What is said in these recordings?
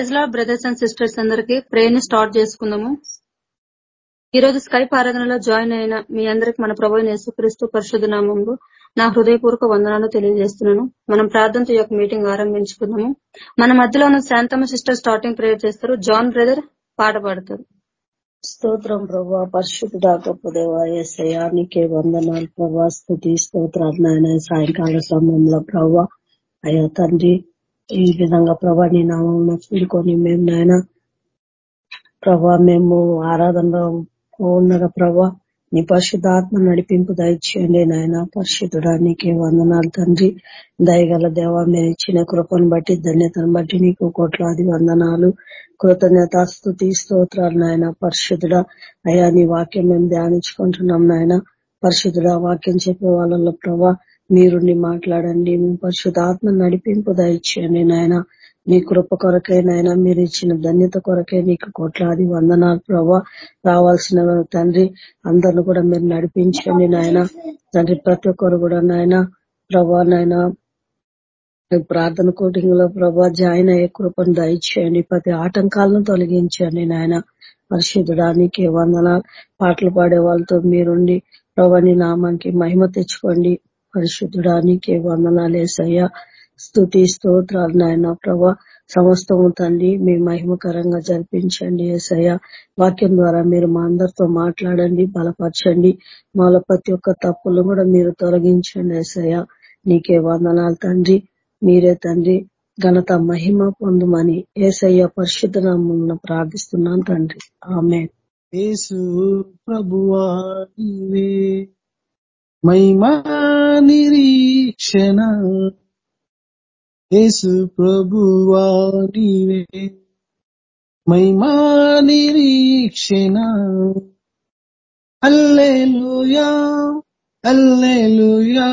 ప్రైజ్లా brothers and sisters అందరికి ప్రేయర్ని start చేసుకుందాము. ఈ రోజు స్కైప్ ఆరాధనలో జాయిన్ అయిన మీ అందరికి మన ప్రభు యేసుక్రీస్తు పరిశుద్ధ నామంలో నా హృదయపూర్వక వందనాలు తెలియజేస్తున్నాను. మనం ప్రార్థనతో యొక్క మీటింగ్ ఆరంభించుకుందాము. మన మధ్యలో ఉన్న శాంతమ్మ సిస్టర్ స్టార్టింగ్ ప్రేయర్ చేస్తారు. జాన్ బ్రదర్ పాట పాడతారు. స్తోత్రం ప్రభా పరిశుద్ధుడా గొప్ప దేవా నీకే వందనాలు ప్రభా స్థుతి స్తోత్రాలు నాయన సాయంకాల సమయంలో ప్రభా. అయ్యా తండ్రి ఈ విధంగా ప్రభా నీ నామం చూడుకొని మేము నాయన ప్రభా మేము ఆరాధనలో ఉండగా ప్రభా? నీ పరిశుద్ధాత్మ నడిపింపు దయచేయండి నాయన. పరిశుద్ధుడా నీకే వందనాలు తండ్రి. దయగల దేవ మీరు ఇచ్చిన కృపను బట్టి ధన్యతను బట్టి నీకు కోట్లాది వందనాలు. కృతజ్ఞత స్థుతి స్తోత్రాలు నాయన. పరిశుద్ధుడా అయ్యా నీ వాక్యం మేము ధ్యానించుకుంటున్నాం నాయన. పరిశుద్ధుడా వాక్యం చెప్పే వాళ్ళలో ప్రభా మీరుండి మాట్లాడండి. మేము పరిశుద్ధాత్మ నడిపింపు దయచేయండి నాయన. నీ కృప కొరకే నాయన మీరు ఇచ్చిన ధన్యత కొరకే నీకు కోట్లాది వందనాలు ప్రభా. రావాల్సిన తండ్రి అందరిని కూడా మీరు నడిపించండి నాయన. తండ్రి ప్రతి ఒక్కరు కూడా నాయన ప్రభా నాయన ప్రార్థన కోటింగ్లో ప్రభా జాయిన్ అయ్యే కృపను దయచేయండి. ప్రతి ఆటంకాలను తొలగించండి నాయన. పరిశుద్ధడానికి వందనాలు. పాటలు పాడే వాళ్ళతో మీరుండి ప్రభాని నామానికి మహిమ తెచ్చుకోండి. పరిశుద్ధుడానికి వందనాలేసయ్యా స్థుతి స్తోత్రాలు నాయన ప్రభా. సమస్తము తండ్రి మీ మహిమకరంగా జరిపించండి ఏసయ్య. వాక్యం ద్వారా మీరు మా అందరితో మాట్లాడండి బలపరచండి. మాల ప్రతి ఒక్క తప్పులు కూడా మీరు తొలగించండి ఏసయ్య. నీకే వందనాలు తండ్రి. మీరే తండ్రి. ఘనత మహిమ పొందుమని ఏసయ్య పరిశుద్ధ నామం ప్రార్థిస్తున్నాను తండ్రి. ఆమె ప్రభువా మహిమా నిరీక్షణ యేసు ప్రభువా నీవే. మహిమా నిరీక్షణ అల్లెలుయా అల్లెలుయా.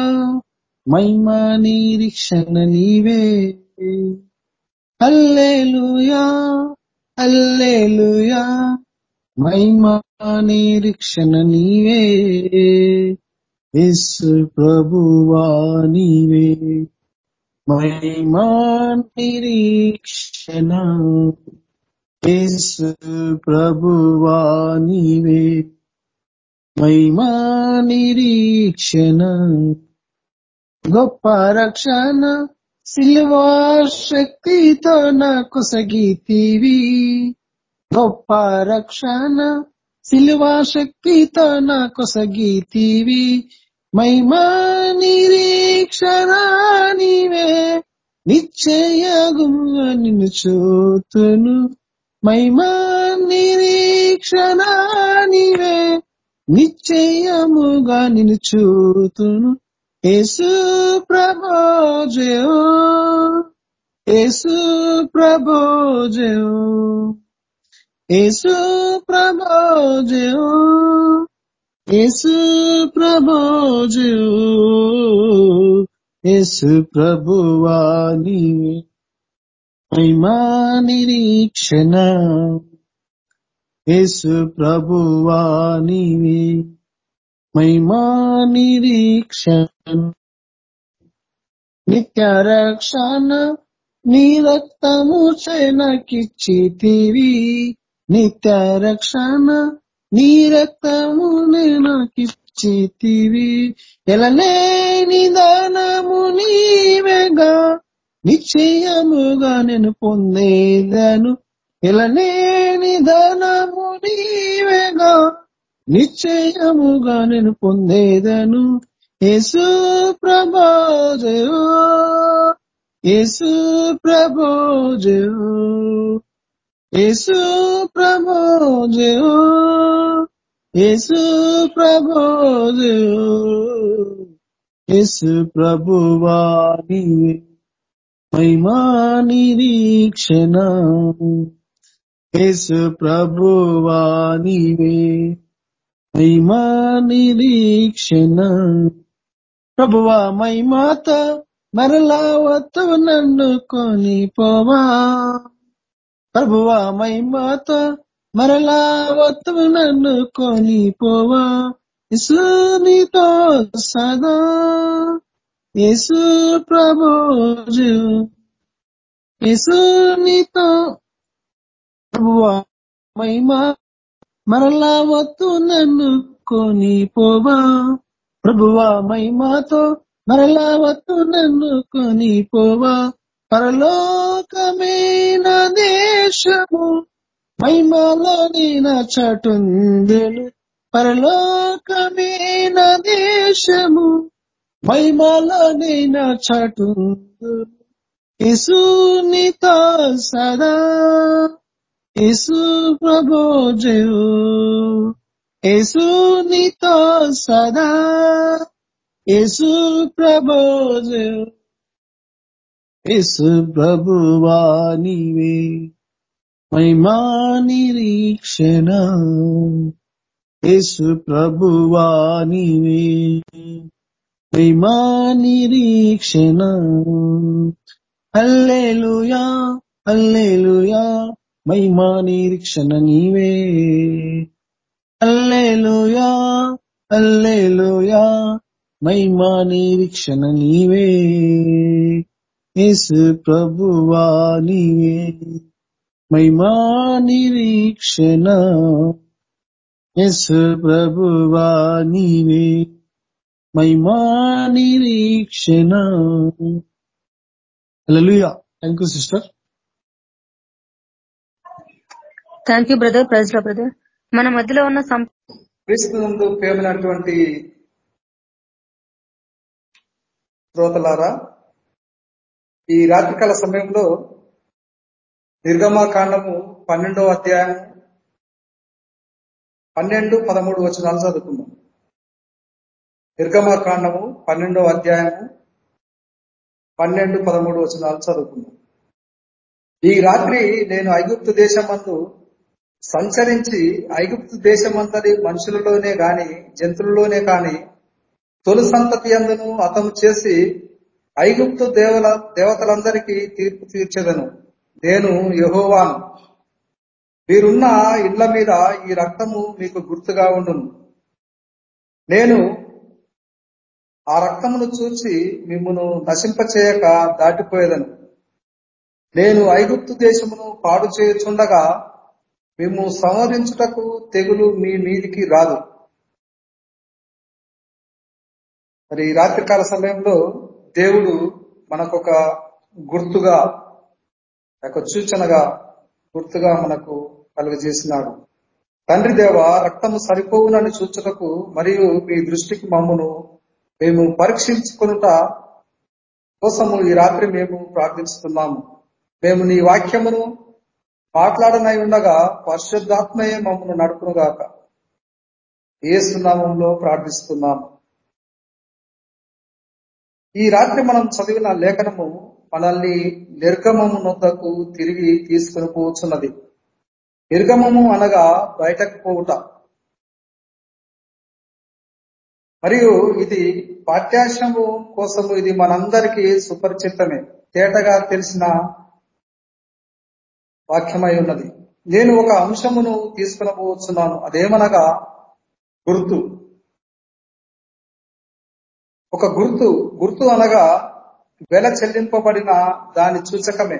మహిమా నిరీక్షణ నీవే. Alleluia alleluia. మహిమా నిరీక్షణ నీవే. యేసు ప్రభువానివే మహిమా నిరీక్షణ. యేసు ప్రభువా మహిమా నిరీక్షణ. గొప్ప రక్షణ సిల్వా శక్తితో నాకు సగీతీవి. గొప్ప రక్షణ సిల్వా శక్తితో నాకు సగీతీవి. మహిమా నిరీక్షణానివే నిశ్చయగుంగా నిన్ను చూతును. మహిమా నిరీక్షణానివే నిశ్చయముగా నిన్ను చూతును. యేసు ప్రభోజయో యేసు ప్రభోజయో యేసు ప్రభోజయో యేసు ప్రభోజు యేసు ప్రభువాని మహిమా నిరీక్షణ యేసు ప్రభువాని మహిమా నిరీక్షణ నిత్య రక్షణ నీ రక్తము చేనకిచ్చితివి నిత్య రక్షణ నీ రక్తము నాకిచ్చితివి ఎలనే నిదానము నీవేగా. నిశ్చయముగా నేను పొందేదను. ఎలనే నిదానము నీవేగా. నిశ్చయముగా నేను పొందేదను. యేసు ప్రభోజయో యేసు ప్రభోజయో యేసు ప్రభోజయో యేసు ప్రభోజయో యేసు ప్రభువాణి. మహిమా నిరీక్షణ. యేసు ప్రభువాణివే మహిమా నిరీక్షణ. ప్రభువా మహిమాత మరలా వత్తు నన్ను కొనిపోవా. ప్రభువా మహిమతో మరలా వత్తు నన్ను కొనిపోవా. ఇసునితో సదా. యేసు ప్రభుజు యేసు ప్రభువా మహిమ మరలా వత్తు నన్ను కొనిపోవా. ప్రభువా మహిమతో మరలా వత్తు నన్ను కొనిపోవా. పరలోకమైన దేశము మహిమలో నేను చటుందెను. పరలోకమైన దేశము మహిమలో నేను చటుందు యేసునితో సదా ఇసు ప్రభో జయో. సదా ఇసు ప్రభో యేసు ప్రభువా నీవే. మహిమా నిరీక్షణ. యేసు ప్రభువా నీవే. మహిమా నిరీక్షణ. హల్లెలూయా హల్లెలూయా. మహిమా నిరీక్షణ నీవే. హల్లెలూయా హల్లెలూయా. మహిమా నిరీక్షణ నీవే. యేసు ప్రభువా నీవే మహిమా నిరీక్షణ. యేసు ప్రభువా నీవే మహిమా నిరీక్షణ. Hallelujah. Thank you sister. Thank you brother. ప్రైజ్లో బ్రదర్. మన మధ్యలో ఉన్న సం- క్రీస్తునందు ప్రేమైనటువంటి శ్రోతలారా ఈ రాత్రికాల సమయంలో నిర్గమాకాండము పన్నెండవ అధ్యాయం పన్నెండు పదమూడు వచనాలు చదువుకుందాం. నిర్గమాకాండము పన్నెండవ అధ్యాయము పన్నెండు పదమూడు వచనాలు చదువుకుందాం. ఈ రాత్రి నేను ఐగుప్తు దేశమందు సంచరించి ఐగుప్తు దేశమంతటి మనుషులలోనే గాని జంతువులలోనే కాని తొలి సంతతి అందును అతము చేసి ఐగుప్తు దేవల దేవతలందరికీ తీర్పు తీర్చెదను. నేను యహోవాను. మీరున్న ఇళ్ళ మీద ఈ రక్తము మీకు గుర్తుగా ఉండును. నేను ఆ రక్తమును చూచి మిమ్మను నశింపచేయక దాటిపోయేదను. నేను ఐగుప్తు దేశమును పాడు చేయుచుండగా మేము సంహరించుటకు తెగులు మీ మీదికి రాదు. మరి ఈ రాత్రికాల సమయంలో దేవుడు మనకొక గుర్తుగా ఒక సూచనగా గుర్తుగా మనకు కలుగజేసినాడు. తండ్రి దేవ రక్తము సరిపోవునని సూచనకు మరియు మీ దృష్టికి మమ్మను మేము పరీక్షించుకునుట కోసము ఈ రాత్రి మేము ప్రార్థిస్తున్నాము. మేము నీ వాక్యమును మాట్లాడనై ఉండగా పరిశుద్ధాత్మయే మమ్మను నడుపునుగాక. ఏ సునామంలో ప్రార్థిస్తున్నాము. ఈ రాత్రి మనం చదివిన లేఖనము మనల్ని నిర్గమము నొద్దకు తిరిగి తీసుకుని పోవచ్చున్నది. నిర్గమము అనగా బయటకు పోవుట. మరియు ఇది పాఠ్యాశము కోసము ఇది మనందరికీ సుపరిచితమే. తేటగా తెలిసిన వాక్యమై ఉన్నది. నేను ఒక అంశమును తీసుకుని పోవచ్చున్నాను. అదేమనగా గుర్తు. ఒక గుర్తు గుర్తు అనగా వెల చెల్లింపబడిన దాని సూచకమే.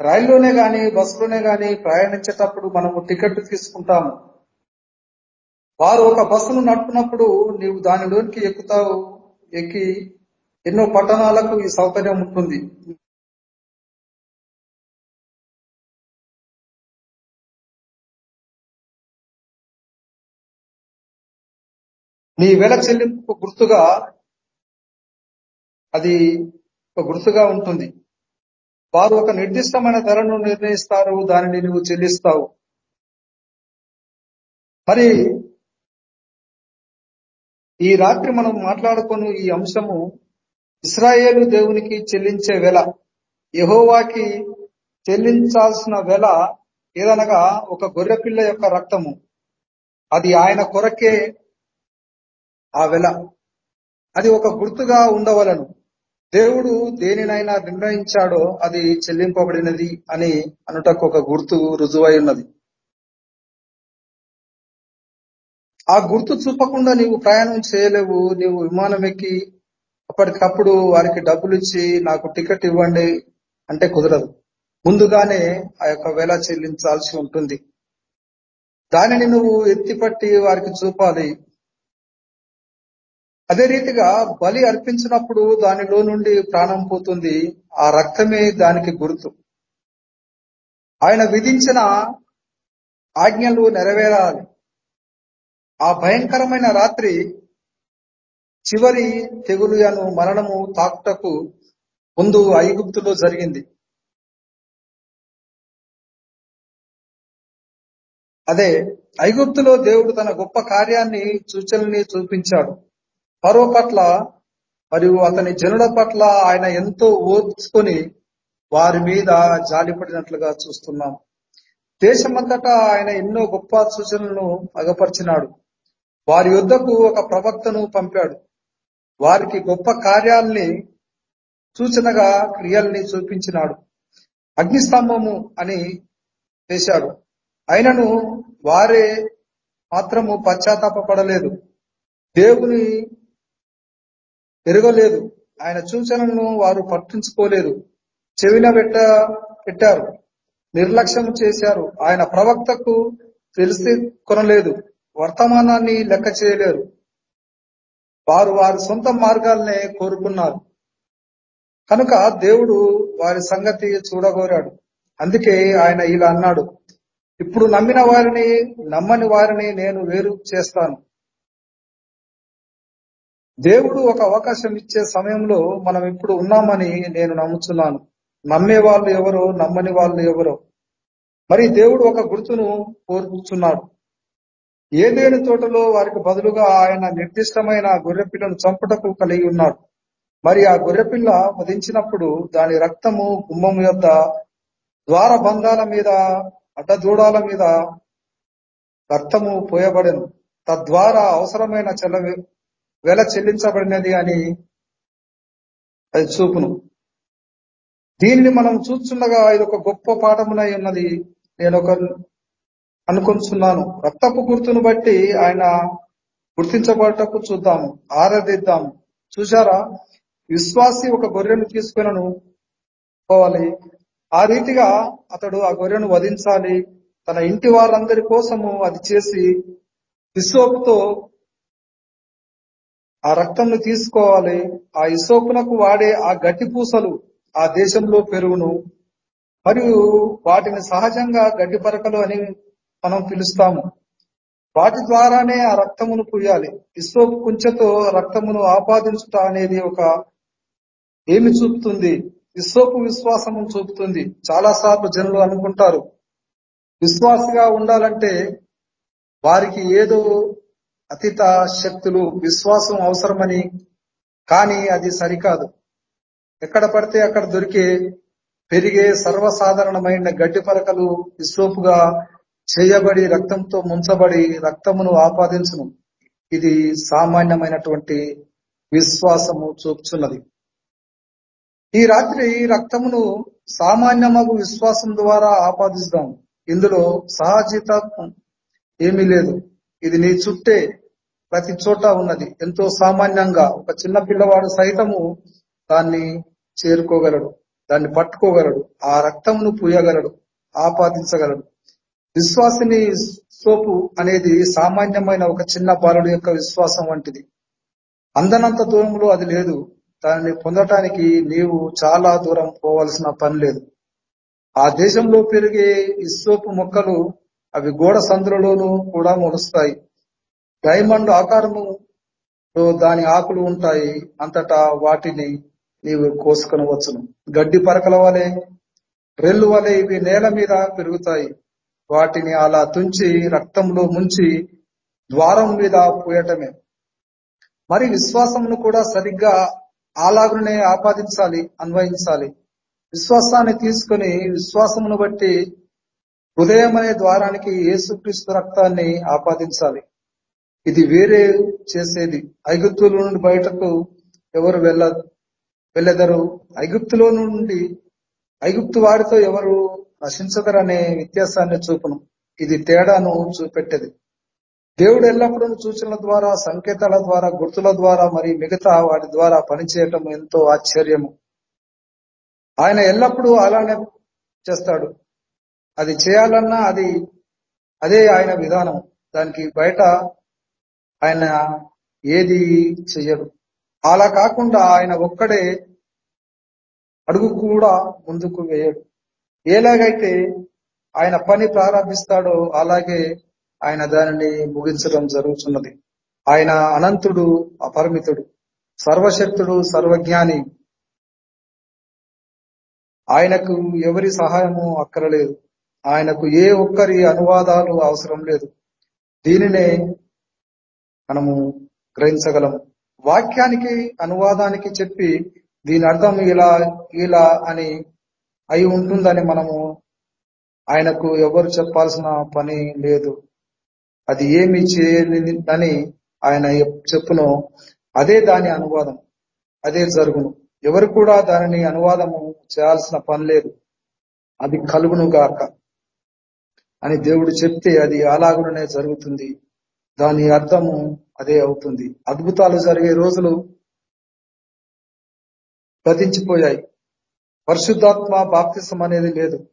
రైల్లోనే గాని బస్సులోనే గాని ప్రయాణించేటప్పుడు మనము టికెట్ తీసుకుంటాము. వారు ఒక బస్సును నడుపునప్పుడు నీవు దానిలోనికి ఎక్కుతావు ఎక్కి ఎన్నో పట్టణాలకు ఈ సౌకర్యం ఉంటుంది. నీ వేళ చెల్లింపు గుర్తుగా అది ఒక గుర్తుగా ఉంటుంది. వారు ఒక నిర్దిష్టమైన ధరను నిర్ణయిస్తారు దానిని నువ్వు చెల్లిస్తావు. మరి ఈ రాత్రి మనం మాట్లాడుకుని ఈ అంశము ఇస్రాయేలు దేవునికి చెల్లించే వెల యహోవాకి చెల్లించాల్సిన వెల ఏదనగా ఒక గొర్రెపిల్ల యొక్క రక్తము. అది ఆయన కొరకే ఆ వెల. అది ఒక గుర్తుగా ఉండవలను. దేవుడు దేనినైనా నిర్ణయించాడో అది చెల్లింపబడినది అని అనుటకు ఒక గుర్తు రుజువై ఉన్నది. ఆ గుర్తు చూపకుండా నీవు ప్రయాణం చేయలేవు నీవు విమానం ఎక్కి అప్పటికప్పుడు వారికి డబ్బులు ఇచ్చి నాకు టికెట్ ఇవ్వండి అంటే కుదరదు. ముందుగానే ఆ యొక్క వేళ చెల్లించాల్సి ఉంటుంది. దానిని నువ్వు ఎత్తిపట్టి వారికి చూపాలి. అదే రీతిగా బలి అర్పించినప్పుడు దానిలో నుండి ప్రాణం పోతుంది. ఆ రక్తమే దానికి గుర్తు. ఆయన విధించిన ఆజ్ఞలు నెరవేరాలి. ఆ భయంకరమైన రాత్రి చివరి తెగులుయను మరణము తాకుటకు ముందు ఐగుప్తులో జరిగింది. అదే ఐగుప్తులో దేవుడు తన గొప్ప కార్యాన్ని సూచనని చూపించాడు. పరో పట్ల మరియు అతని జనుల పట్ల ఆయన ఎంతో ఓర్చుకొని వారి మీద జాలిపడినట్లుగా చూస్తున్నాం. దేశమంతటా ఆయన ఎన్నో గొప్ప సూచనలను అగపరిచినాడు. వారి యుద్ధకు ఒక ప్రవక్తను పంపాడు. వారికి గొప్ప కార్యాల్ని సూచనగా క్రియల్ని చూపించినాడు. అగ్నిస్తంభము అని చేశాడు. అయినను వారే మాత్రము పశ్చాత్తాపడలేదు దేవుని ఎరగలేదు. ఆయన సూచనలను వారు పట్టించుకోలేదు. చెవిన పెట్ట పెట్టారు. నిర్లక్ష్యం చేశారు. ఆయన ప్రవక్తకు తెలిసి కొనలేదు. వర్తమానాన్ని లెక్క చేయలేరు. వారు వారి సొంత మార్గాలనే కోరుకున్నారు. కనుక దేవుడు వారి సంగతి చూడగోరాడు. అందుకే ఆయన ఇలా అన్నాడు. ఇప్పుడు నమ్మిన వారిని నమ్మని వారిని నేను వేరు చేస్తాను. దేవుడు ఒక అవకాశం ఇచ్చే సమయంలో మనం ఇప్పుడు ఉన్నామని నేను నమ్ముతున్నాను నమ్మే వాళ్ళు ఎవరో నమ్మని వాళ్ళు ఎవరో. మరి దేవుడు ఒక గుర్తును కోరుతున్నాడు ఏదేని తోటలో వారికి బదులుగా ఆయన నిర్దిష్టమైన గొర్రెపిల్లను చంపుటకు కలిగి ఉన్నాడు. మరి ఆ గొర్రెపిల్ల వధించినప్పుడు దాని రక్తము కుంభము యొక్క ద్వార బంధాల మీద అడ్డదూడాల మీద రక్తము పోయబడను. తద్వారా అవసరమైన చెల వెల చెల్లించబడినది అని అది చూపును. దీనిని మనం చూస్తుండగా ఇది ఒక గొప్ప పాఠమునై ఉన్నది. నేను ఒక అనుకుంటున్నాను. రక్తపు గుర్తును బట్టి ఆయన గుర్తించబడటకు చూద్దాము ఆరాధిద్దాము చూశారా? విశ్వాసి ఒక గొర్రెను తీసుకునను పోవాలి. ఆ రీతిగా అతడు ఆ గొర్రెను వధించాలి. తన ఇంటి వారందరి కోసము అది చేసి విశ్వపుతో ఆ రక్తంను తీసుకోవాలి. ఆ ఇసోపునకు వాడే ఆ గట్టి పూసలు ఆ దేశంలో పెరుగును. మరియు వాటిని సహజంగా గడ్డి పరకలు అని మనం పిలుస్తాము. వాటి ద్వారానే ఆ రక్తమును పుయ్యాలి ఇసోపు కుంచెతో రక్తమును ఆపాదించుట అనేది ఒక ఏమి చూపుతుంది? ఇసోపు విశ్వాసము చూపుతుంది. చాలా సార్లు జనులు అనుకుంటారు. విశ్వాసగా ఉండాలంటే వారికి ఏదో అతీత శక్తులు విశ్వాసం అవసరమని కానీ అది సరికాదు. ఎక్కడ పడితే అక్కడ దొరికే పెరిగే సర్వసాధారణమైన గడ్డి పరకలు విశ్వపుగా చేయబడి రక్తంతో ముంచబడి రక్తమును ఆపాదించును. ఇది సామాన్యమైనటువంటి విశ్వాసము చూపుచున్నది. ఈ రాత్రి రక్తమును సామాన్యమగు విశ్వాసం ద్వారా ఆపాదిస్తాం. ఇందులో సహజీత ఏమీ లేదు. ఇది నీ చుట్టే ప్రతి చోట ఉన్నది. ఎంతో సామాన్యంగా ఒక చిన్న పిల్లవాడు సైతము దాన్ని చేరుకోగలడు దాన్ని పట్టుకోగలడు ఆ రక్తమును పూయగలడు ఆపాదించగలడు. విశ్వాసిని సోపు అనేది సామాన్యమైన ఒక చిన్న బాలుడి యొక్క విశ్వాసం వంటిది. అందనంత దూరంలో అది లేదు. దానిని పొందటానికి నీవు చాలా దూరం పోవలసిన పని లేదు. ఆ దేశంలో పెరిగే ఇస్సోపు మొక్కలు అవి గోడ సందులలోనూ కూడా మొలుస్తాయి. డైమండ్ ఆకారము దాని ఆకులు ఉంటాయి అంతటా వాటిని నీవు కోసుకొనవచ్చును. గడ్డి పరకల వలె రెల్లు వలె ఇవి నేల మీద పెరుగుతాయి. వాటిని అలా తుంచి రక్తంలో ముంచి ద్వారం మీద పోయటమే. మరి విశ్వాసమును కూడా సరిగ్గా అలాగునే ఆపాదించాలి అన్వయించాలి. విశ్వాసాన్ని తీసుకుని విశ్వాసమును బట్టి హృదయం అనే ద్వారానికి ఏసుక్రీస్తు రక్తాన్ని ఆపాదించాలి. ఇది వేరే చేసేది. ఐగుప్తుల నుండి బయటకు ఎవరు వెళ్ళ వెళ్ళెదరు? ఐగుప్తులో నుండి ఐగుప్తు వారితో ఎవరు నశించదరనే వ్యత్యాసాన్ని చూపును. ఇది తేడాను చూపెట్టేది. దేవుడు ఎల్లప్పుడూ సూచనల ద్వారా సంకేతాల ద్వారా గుర్తుల ద్వారా మరి మిగతా వాటి ద్వారా పనిచేయటం ఎంతో ఆశ్చర్యము. ఆయన ఎల్లప్పుడూ అలానే చేస్తాడు. అది చేయాలన్నా అది అదే ఆయన విధానం దానికి బయట ఆయన ఏది చెయ్యడు. అలా కాకుండా ఆయన ఒక్కడే అడుగు కూడా ముందుకు వేయడు. ఎలాగైతే ఆయన పని ప్రారంభిస్తాడో అలాగే ఆయన దానిని ముగించడం జరుగుతున్నది. ఆయన అనంతుడు అపరిమితుడు సర్వశక్తుడు సర్వజ్ఞాని. ఆయనకు ఎవరి సహాయము అక్కరలేదు. ఆయనకు ఏ ఒక్కరి అనువాదాలు అవసరం లేదు. దీనినే మనము గ్రహించగలము. వాక్యానికి అనువాదానికి చెప్పి దీని అర్థం ఇలా ఇలా అని అయి ఉంటుందని మనము ఆయనకు ఎవరు చెప్పాల్సిన పని లేదు. అది ఏమి చేయని ఆయన చెప్పును. అదే దాని అనువాదం. అదే జరుగును. ఎవరు కూడా దానిని అనువాదము చేయాల్సిన పని లేదు. అది కలుగును గాక. అని దేవుడు చెప్తే అది అలాగుననే జరుగుతుంది. దాని అర్థము అదే అవుతుంది. అద్భుతాలు జరిగే రోజులు గతించిపోయాయి. పరిశుద్ధాత్మ బాప్తిసం అనేది లేదు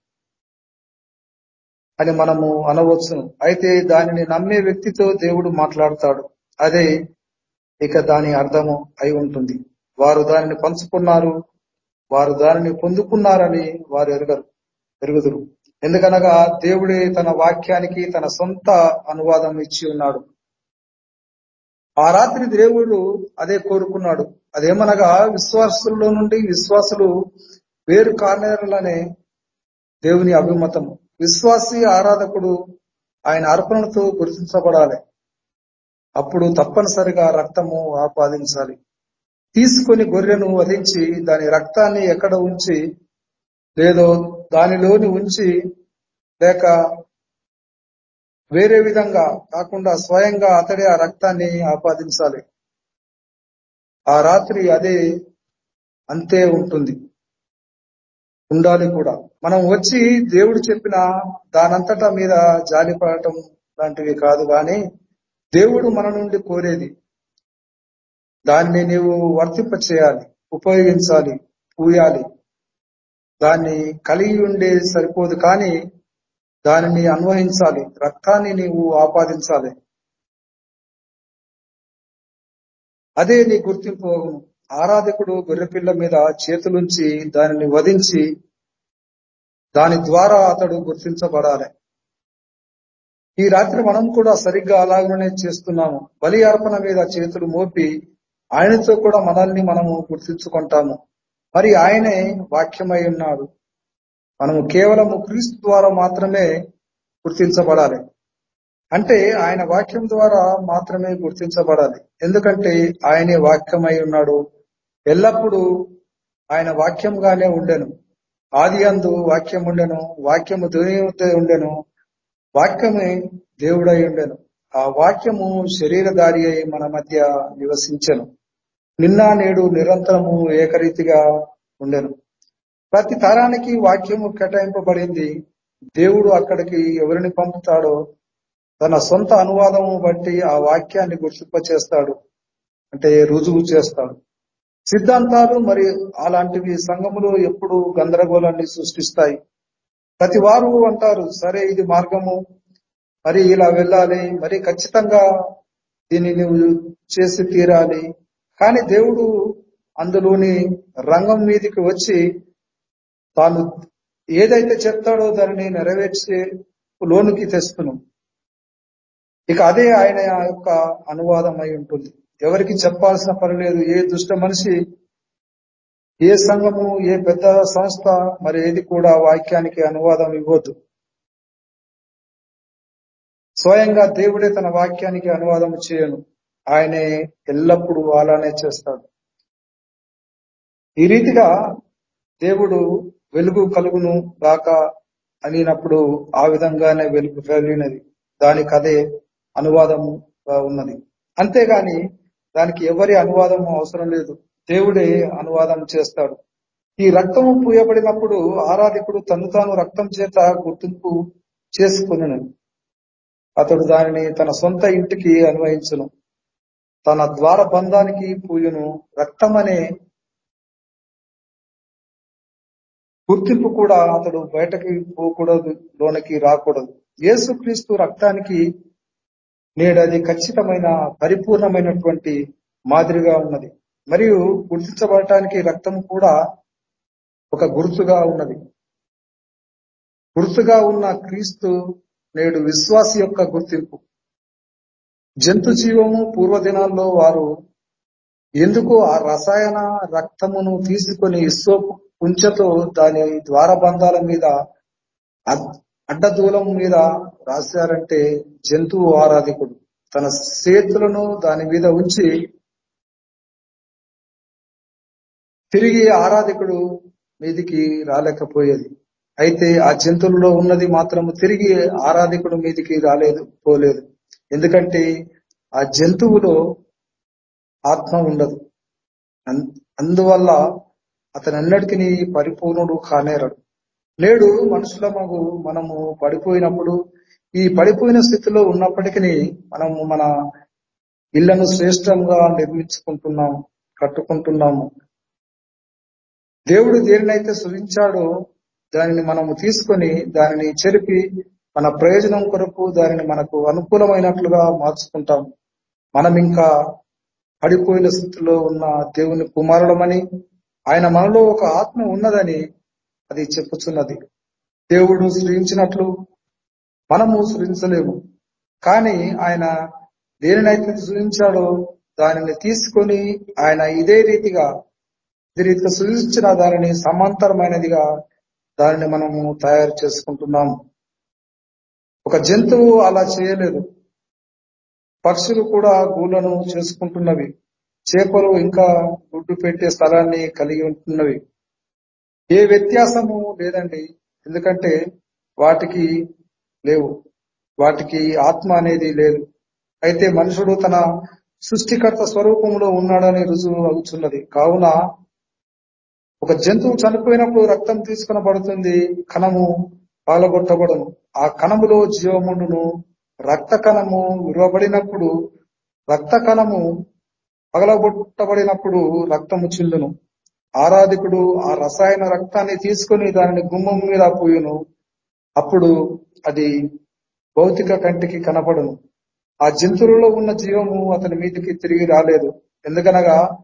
అని మనము అనవచ్చును. అయితే దానిని నమ్మే వ్యక్తితో దేవుడు మాట్లాడతాడు. అదే ఇక దాని అర్థము అయి ఉంటుంది. వారు దానిని పంచుకున్నారు వారు దానిని పొందుకున్నారని వారు ఎరగరు ఎరుగుదురు. ఎందుకనగా దేవుడే తన వాక్యానికి తన సొంత అనువాదం ఇచ్చి ఉన్నాడు. ఆ రాత్రి దేవుడు అదే కోరుకున్నాడు. అదేమనగా విశ్వాసుల్లో నుండి విశ్వాసులు వేరు కానేరులనే దేవుని అభిమతం. విశ్వాసి ఆరాధకుడు ఆయన అర్పణతో గుర్తించబడాలి. అప్పుడు తప్పనిసరిగా రక్తము ఆపాదించాలి. తీసుకొని గొర్రెను వధించి దాని రక్తాన్ని ఎక్కడ ఉంచి లేదో దానిలోని ఉంచి లేక వేరే విధంగా కాకుండా స్వయంగా అతడే ఆ రక్తాన్ని ఆపాదించాలి. ఆ రాత్రి అదే అంతే ఉంటుంది. ఉండాలి కూడా. మనం వచ్చి దేవుడు చెప్పిన దానంతటా మీద జాలిపడటం లాంటివి కాదు కానీ దేవుడు మన నుండి కోరేది దాన్ని నీవు వర్తింప చేయాలి ఉపయోగించాలి పూయాలి. దాన్ని కలిగి ఉండే సరిపోదు కానీ దానిని అన్వహించాలి. రక్తాన్ని నీవు ఆపాదించాలి. అదే నీ గుర్తింపు. ఆరాధకుడు గొర్రెపిల్ల మీద చేతులుంచి దానిని వధించి దాని ద్వారా అతడు గుర్తించబడాలి. ఈ రాత్రి మనం కూడా సరిగ్గా అలాగనే చేస్తున్నాము. బలి అర్పణ మీద చేతులు మోపి ఆయనతో కూడా మనల్ని మనము గుర్తించుకుంటాము. మరి ఆయనే వాక్యమై ఉన్నాడు మనము కేవలము క్రీస్తు ద్వారా మాత్రమే గుర్తించబడాలి. అంటే ఆయన వాక్యం ద్వారా మాత్రమే గుర్తించబడాలి. ఎందుకంటే ఆయనే వాక్యమై ఉన్నాడు. ఎల్లప్పుడూ ఆయన వాక్యంగానే ఉండెను. ఆది అందు వాక్యం ఉండెను. వాక్యము దేవుడై ఉండెను. వాక్యమే దేవుడై ఉండెను. ఆ వాక్యము శరీరధారి అయి మన మధ్య నివసించెను. నిన్న నేడు నిరంతరము ఏకరీతిగా ఉండెను. ప్రతి తరానికి వాక్యము కేటాయింపబడింది. దేవుడు అక్కడికి ఎవరిని పంపుతాడో తన సొంత అనువాదము బట్టి ఆ వాక్యాన్ని గుర్తింప చేస్తాడు అంటే రుజువు చేస్తాడు. సిద్ధాంతాలు మరి అలాంటివి సంఘములు ఎప్పుడు గందరగోళాన్ని సృష్టిస్తాయి. ప్రతి వారు అంటారు సరే ఇది మార్గము మరి ఇలా వెళ్ళాలి మరి ఖచ్చితంగా దీన్ని నువ్వు చేసి తీరాలి కానీ దేవుడు అందులోని రంగం మీదకి వచ్చి తాను ఏదైతే చెప్తాడో దానిని నెరవేర్చే లోనికి తెస్తున్నాం. ఇక అదే ఆయన యొక్క అనువాదం అయి ఉంటుంది. ఎవరికి చెప్పాల్సిన పని లేదు. ఏ దుష్ట మనిషి ఏ సంఘము ఏ పెద్ద సంస్థ మరి ఏది కూడా వాక్యానికి అనువాదం ఇవ్వద్దు స్వయంగా దేవుడే తన వాక్యానికి అనువాదం చేయను. ఆయనే ఎల్లప్పుడూ అలానే చేస్తాడు. ఈ రీతిగా దేవుడు వెలుగు కలుగును రాక అనినప్పుడు ఆ విధంగానే వెలుగు కలిగినది దానికి అదే అనువాదము ఉన్నది. అంతేగాని దానికి ఎవరి అనువాదము అవసరం లేదు. దేవుడే అనువాదం చేస్తాడు. ఈ రక్తము పూయబడినప్పుడు ఆరాధికుడు తను తాను రక్తం చేత గుర్తింపు చేసుకుని అతడు దానిని తన సొంత ఇంటికి అన్వయించును. తన ద్వార బంధానికి పూయును రక్తం అనే గుర్తింపు కూడా అతడు బయటకి పోకూడదు లోనికి రాకూడదు. యేసుక్రీస్తు రక్తానికి నేడు అది ఖచ్చితమైన పరిపూర్ణమైనటువంటి మాదిరిగా ఉన్నది. మరియు గుర్తించబడటానికి రక్తం కూడా ఒక గుర్తుగా ఉన్నది. గుర్తుగా ఉన్న క్రీస్తు నేడు విశ్వాస యొక్క గుర్తింపు. జంతు జీవము పూర్వదినాల్లో వారు ఎందుకు ఆ రసాయన రక్తమును తీసుకొని సోపు కుంచెతో దాని ద్వారబంధాల మీద అడ్డదూలం మీద రాశారంటే జంతువు ఆరాధికుడు. తన చేతులను దాని మీద ఉంచి తిరిగి ఆరాధికుడు మీదికి రాలేకపోయేది. అయితే ఆ జంతువులలో ఉన్నది మాత్రము తిరిగి ఆరాధికుడు మీదికి రాలేదు పోలేదు. ఎందుకంటే ఆ జంతువులో ఆత్మ ఉండదు. అన్- అందువల్ల అతను అన్నటికీ పరిపూర్ణుడు కానేరడు. నేడు మనుషుల మగు మనము పడిపోయినప్పుడు ఈ పడిపోయిన స్థితిలో ఉన్నప్పటికీ మనము మన ఇళ్ళను శ్రేష్టంగా నిర్మించుకుంటున్నాము కట్టుకుంటున్నాము. దేవుడు దేనినైతే సృజించాడో దానిని మనము తీసుకొని దానిని చెరిపి మన ప్రయోజనం కొరకు దానిని మనకు అనుకూలమైనట్లుగా మార్చుకుంటాం. మనం ఇంకా పడిపోయిన స్థితిలో ఉన్న దేవుని కుమారుడమని ఆయన మనలో ఒక ఆత్మ ఉన్నదని అది చెప్పుచున్నది. దేవుడు సృజించినట్లు మనము సృజించలేము. కానీ ఆయన దేనినైతే సృజించాడో దానిని తీసుకొని ఆయన ఇదే రీతిగా ఇదే రీతిగా సృజించిన దానిని సమాంతరమైనదిగా దానిని మనము తయారు చేసుకుంటున్నాము ఒక జంతువు అలా చేయలేదు. పక్షులు కూడా గూళ్ళను చేసుకుంటున్నవి. చేపలు ఇంకా గుడ్డు పెట్టే స్థలాన్ని కలిగి ఉంటున్నవి. ఏ వ్యత్యాసము లేదండి. ఎందుకంటే వాటికి లేవు. వాటికి ఆత్మ అనేది లేదు. అయితే మనుషుడు తన సృష్టికర్త స్వరూపంలో ఉన్నాడని రుజువు అవుతున్నది కావున ఒక జంతువు చనిపోయినప్పుడు రక్తం తీసుకునబడుతుంది. కణము పాలగొట్టబడను. ఆ కణములో జీవముండును. రక్త కణము విరవబడినప్పుడు రక్త కణము పగలగొట్టబడినప్పుడు రక్తము చిల్లును ఆరాధికుడు ఆ రసాయన రక్తాన్ని తీసుకొని దానిని గుమ్మం మీద పోయును. అప్పుడు అది భౌతిక కంటికి కనపడును. ఆ జంతువులలో ఉన్న జీవము అతని మీదకి తిరిగి రాలేదు. ఎందుకనగా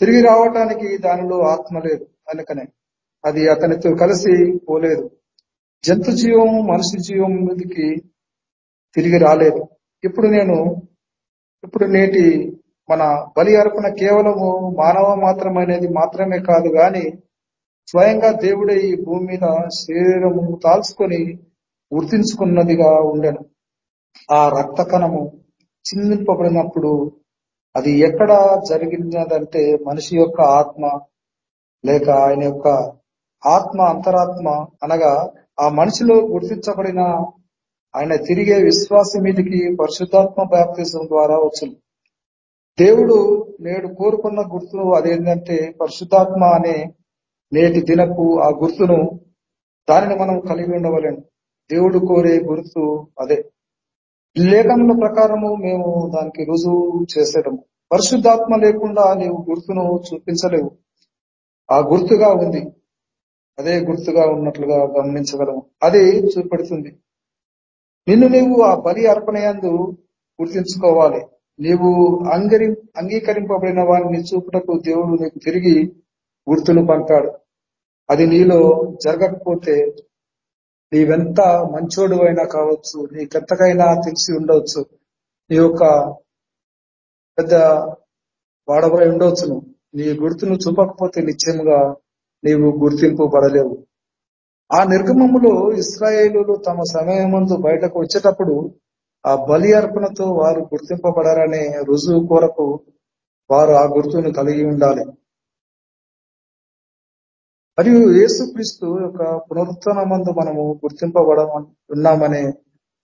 తిరిగి రావటానికి దానిలో ఆత్మ లేదు. అందుకనే అది అతనితో కలిసి పోలేదు. జంతు జీవం మనిషి జీవం మీదకి తిరిగి రాలేదు. ఇప్పుడు నేను ఇప్పుడు నేటి మన బలి అర్పణ కేవలము మానవ మాత్రమైనది మాత్రమే కాదు గాని స్వయంగా దేవుడే ఈ భూమి మీద శరీరము తాల్చుకొని గుర్తించుకున్నదిగా ఉండను. ఆ రక్త కణము చిందింపబడినప్పుడు అది ఎక్కడ జరిగినదంటే మనిషి యొక్క ఆత్మ లేక ఆయన యొక్క ఆత్మ అంతరాత్మ అనగా ఆ మనిషిలో గుర్తించబడిన ఆయన తిరిగే విశ్వాసం మీదికి పరిశుద్ధాత్మ బాప్తిజం ద్వారా వచ్చును. దేవుడు నేడు కోరుకున్న గుర్తు అదేంటంటే పరిశుద్ధాత్మ అనే నేటి దినపు ఆ గుర్తును దానిని మనం కలిగి ఉండవలేము. దేవుడు కోరే గుర్తు అదే. లేఖనుల ప్రకారము మేము దానికి రుజువు చేసేటము పరిశుద్ధాత్మ లేకుండా నీవు గుర్తును చూపించలేవు. ఆ గుర్తుగా ఉంది. అదే గుర్తుగా ఉన్నట్లుగా గమనించగలము. అది చూపెడుతుంది నిన్ను నీవు ఆ బలి అర్పణయందు గుర్తించుకోవాలి. నీవు అంగరి అంగీకరింపబడిన వారిని చూపుటకు దేవుడు నీకు తిరిగి గుర్తును పంపాడు అది నీలో జరగకపోతే నీవెంత మంచోడు అయినా కావచ్చు నీకెంతకైనా తెలిసి ఉండవచ్చు. నీ యొక్క పెద్ద వాడబడి ఉండవచ్చును. నీ గుర్తును చూపకపోతే నిశ్చయముగా నీవు గుర్తింపబడలేవు. ఆ నిర్గమములో ఇస్రాయేలులు తమ సమయమందు బయటకు వచ్చేటప్పుడు ఆ బలి అర్పణతో వారు గుర్తింపబడారనే రుజువు కొరకు వారు ఆ గుర్తును కలిగి ఉండాలి. మరియు యేసుక్రీస్తు యొక్క పునరుత్నమందు మనము గుర్తింపబడ ఉన్నామనే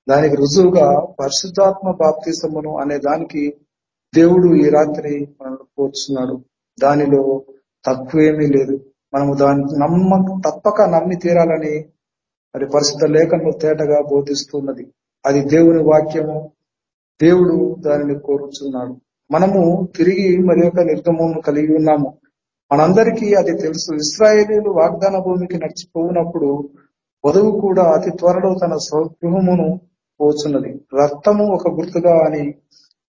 దానికి రుజువుగా పరిశుద్ధాత్మ బాప్తిసమును అనే దానికి దేవుడు ఈ రాత్రి మనల్ని కోరుచున్నాడు దానిలో తక్కువేమీ లేదు. మనము దాన్ని నమ్మ తప్పక నమ్మి తీరాలని మరి పరిశుద్ధ లేఖను తేటగా బోధిస్తున్నది. అది దేవుని వాక్యము. దేవుడు దానిని కోరుచున్నాడు. మనము తిరిగి మరి యొక్క నిర్గమము కలిగి ఉన్నాము. మనందరికీ అది తెలుసు. ఇస్రాయేలీలు వాగ్దాన భూమికి నడిచిపోవునప్పుడు వధువు కూడా అతి త్వరలో తన స్వగృహమును పోచున్నది. రక్తము ఒక గుర్తుగా అని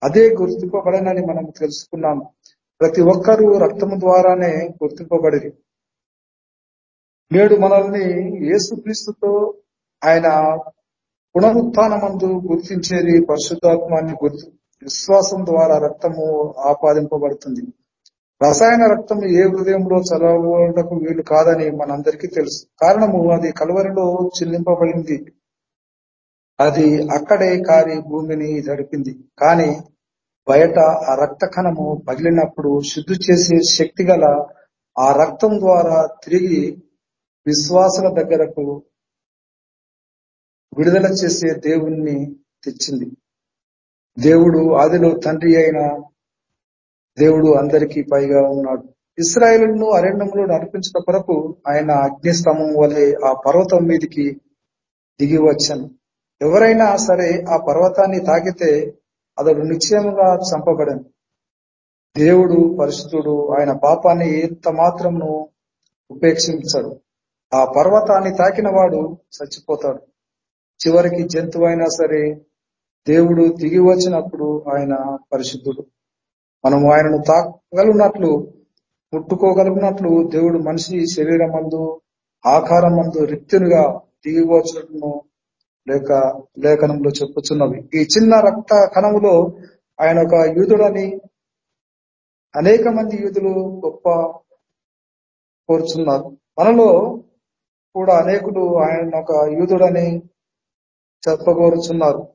అదే గుర్తింపబడనని మనం తెలుసుకున్నాము. ప్రతి ఒక్కరూ రక్తము ద్వారానే గుర్తింపబడి నేడు మనల్ని యేసుక్రీస్తుతో ఆయన పునరుత్నమందు గుర్తించేది పరిశుద్ధాత్మాన్ని గుర్తు విశ్వాసం ద్వారా రక్తము ఆపాదింపబడుతుంది. రసాయన రక్తం ఏ హృదయంలో చదవటకు వీలు కాదని మనందరికీ తెలుసు. కారణము అది కలువరిలో చెల్లింపబడింది. అది అక్కడే కారి భూమిని జరిపింది. కానీ బయట ఆ రక్త కణము పగిలినప్పుడు శుద్ధి చేసే శక్తి గల ఆ రక్తం ద్వారా తిరిగి విశ్వాసుల దగ్గరకు విడుదల చేసే దేవుణ్ణి తెచ్చింది. దేవుడు ఆదిలో తండ్రి అయిన దేవుడు అందరికీ పైగా ఉన్నాడు. ఇస్రాయేలును అరణ్యంలో నడిపించిన కొరకు ఆయన అగ్నిస్తంభం వలె ఆ పర్వతం మీదికి దిగి వచ్చాను. ఎవరైనా సరే ఆ పర్వతాన్ని తాకితే అతడు నిశ్చయంగా చంపబడను. దేవుడు పరిశుద్ధుడు ఆయన పాపాన్ని ఎంత మాత్రమును ఉపేక్షించడు. ఆ పర్వతాన్ని తాకిన వాడు చచ్చిపోతాడు. చివరికి జంతువైనా సరే దేవుడు దిగి వచ్చినప్పుడు ఆయన పరిశుద్ధుడు. మనము ఆయనను తాకగలిగినట్లు ముట్టుకోగలిగినట్లు దేవుడు మనిషి శరీరం మందు ఆకారం మందు రిక్తునిగా దిగి వచ్చినట్టు లేక లేఖనంలో చెప్పుచున్నవి. ఈ చిన్న రక్త కణములో ఆయన ఒక యూదుడని అనేక మంది యూదులు గొప్ప కోరుచున్నారు. మనలో కూడా అనేకులు ఆయన ఒక యూదుడని చెప్పగోరుచున్నారు.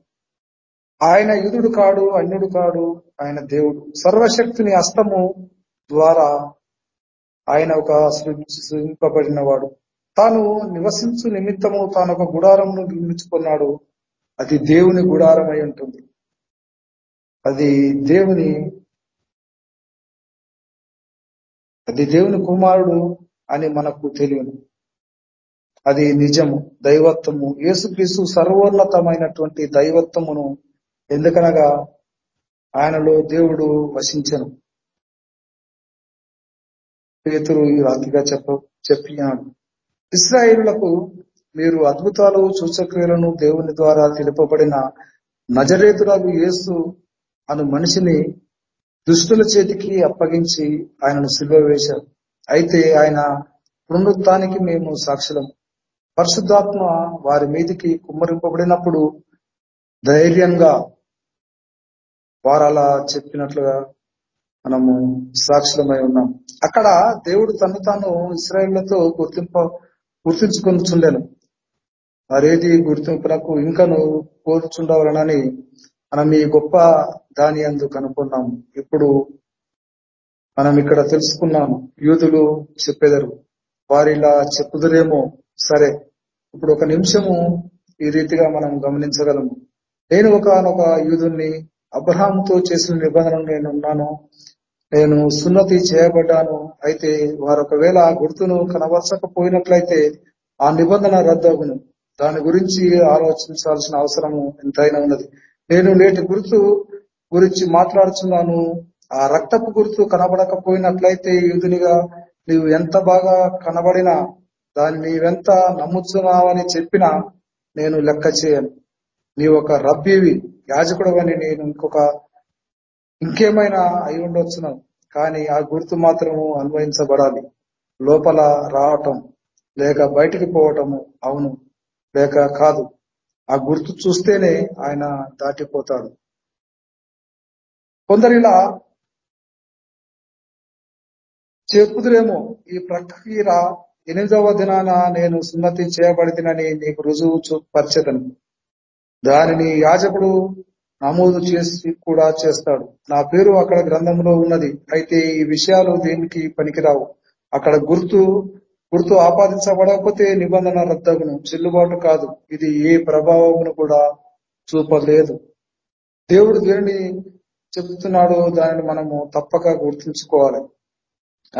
ఆయన యుధుడు కాడు అన్యుడు కాడు ఆయన దేవుడు. సర్వశక్తిని అస్తము ద్వారా ఆయన ఒక సృజింపబడినవాడు. తాను నివసించు నిమిత్తము తాను ఒక గుడారమును నిర్మించుకున్నాడు. అది దేవుని గుడారం అయి ఉంటుంది. అది దేవుని అది దేవుని కుమారుడు అని మనకు తెలియదు. అది నిజము. దైవత్వము. యేసుక్రీస్తు సర్వోన్నతమైనటువంటి దైవత్వమును ఎందుకనగా ఆయనలో దేవుడు వశించను పేతురు ఈ రాతిగా చెప్ప చెప్పినాడు. ఇస్రాయిళ్ళకు మీరు అద్భుతాలు సూచక్రియలను దేవుని ద్వారా తెలుపబడిన నజరేతురాలు యేసు అను మనిషిని దుష్టుల చేతికి అప్పగించి ఆయనను సిల్వ వేశారు. అయితే ఆయన పునరుత్నికి మేము సాక్షులం. పరిశుద్ధాత్మ వారి మీదికి కుమ్మరింపబడినప్పుడు ధైర్యంగా వారు అలా చెప్పినట్లుగా మనము సాక్షులమై ఉన్నాం. అక్కడ దేవుడు తను తాను ఇస్రాయేళ్ళతో గుర్తింప గుర్తించుకొనిచుండెను. మరేది గుర్తింపునకు ఇంకను కోరుచుండవలనని మనం ఈ గొప్ప దాని అందు కనుక్కున్నాము ఇప్పుడు మనం ఇక్కడ తెలుసుకున్నాము యూదులు చెప్పేదారు వారిలా చెప్పుదురేమో సరే. ఇప్పుడు ఒక నిమిషము ఈ రీతిగా మనం గమనించగలము. నేను ఒకనొక యూదుని అబ్రహాంతో చేసిన నిబంధనలు నేను ఉన్నాను. నేను సున్నతి చేయబడ్డాను. అయితే వారు ఒకవేళ ఆ గుర్తును కనబరచకపోయినట్లయితే ఆ నిబంధన రద్దగును. దాని గురించి ఆలోచించాల్సిన అవసరము ఎంతైనా ఉన్నది. నేను నేటి గుర్తు గురించి మాట్లాడుతున్నాను ఆ రక్తపు గుర్తు కనబడకపోయినట్లయితే యూదునిగా నీవు ఎంత బాగా కనబడినా దాన్ని నీవెంత నమ్ముతున్నావని చెప్పినా నేను లెక్క చేయను. నీ ఒక రబ్బీవి యాజకుడు అని నేను ఇంకొక ఇంకేమైనా అయి ఉండొచ్చును. కానీ ఆ గుర్తు మాత్రము అన్వయించబడాలి. లోపల రావటం లేక బయటికి పోవటము అవును లేక కాదు. ఆ గుర్తు చూస్తేనే ఆయన దాటిపోతాడు. కొందరిలా చెప్పుదురేమో ఈ ప్రక్రియ ఎనిమిదవ దినాన నేను సున్నతి చేయబడినని నీకు రుజువు చూపరచదను. దానిని యాజకుడు నమోదు చేసి కూడా చేస్తాడు. నా పేరు అక్కడ గ్రంథంలో ఉన్నది. అయితే ఈ విషయాలు దేనికి పనికిరావు? అక్కడ గుర్తు గుర్తు ఆపాదించబడకపోతే నిబంధన రద్దగును. చెల్లుబాటు కాదు. ఇది ఏ ప్రభావమును కూడా చూపలేదు. దేవుడు దేనిని చెబుతున్నాడో దానిని మనము తప్పక గుర్తుంచుకోవాలి.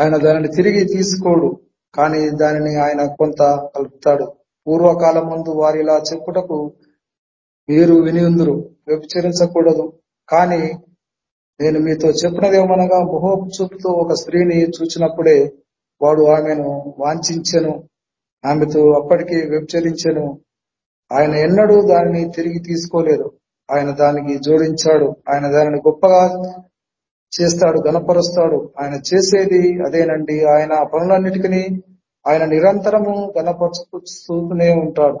ఆయన దానిని తిరిగి తీసుకోడు. కానీ దానిని ఆయన కొంత కలుపుతాడు. పూర్వకాలం ముందు వారిలా చెప్పుటకు మీరు విని ఉందరు వ్యభిచరించకూడదు. కానీ నేను మీతో చెప్పినదేమనగా మొహోపు చూపుతో ఒక స్త్రీని చూచినప్పుడే వాడు ఆమెను వాంఛించెను ఆమెతో అప్పటికి వ్యభిచరించెను. ఆయన ఎన్నడూ దానిని తిరిగి తీసుకోలేదు. ఆయన దానికి జోడించాడు. ఆయన దానిని గొప్పగా చేస్తాడు గణపరుస్తాడు ఆయన చేసేది అదేనండి. ఆయన పనులన్నిటికీ ఆయన నిరంతరము గనపరుస్తూనే ఉంటాడు.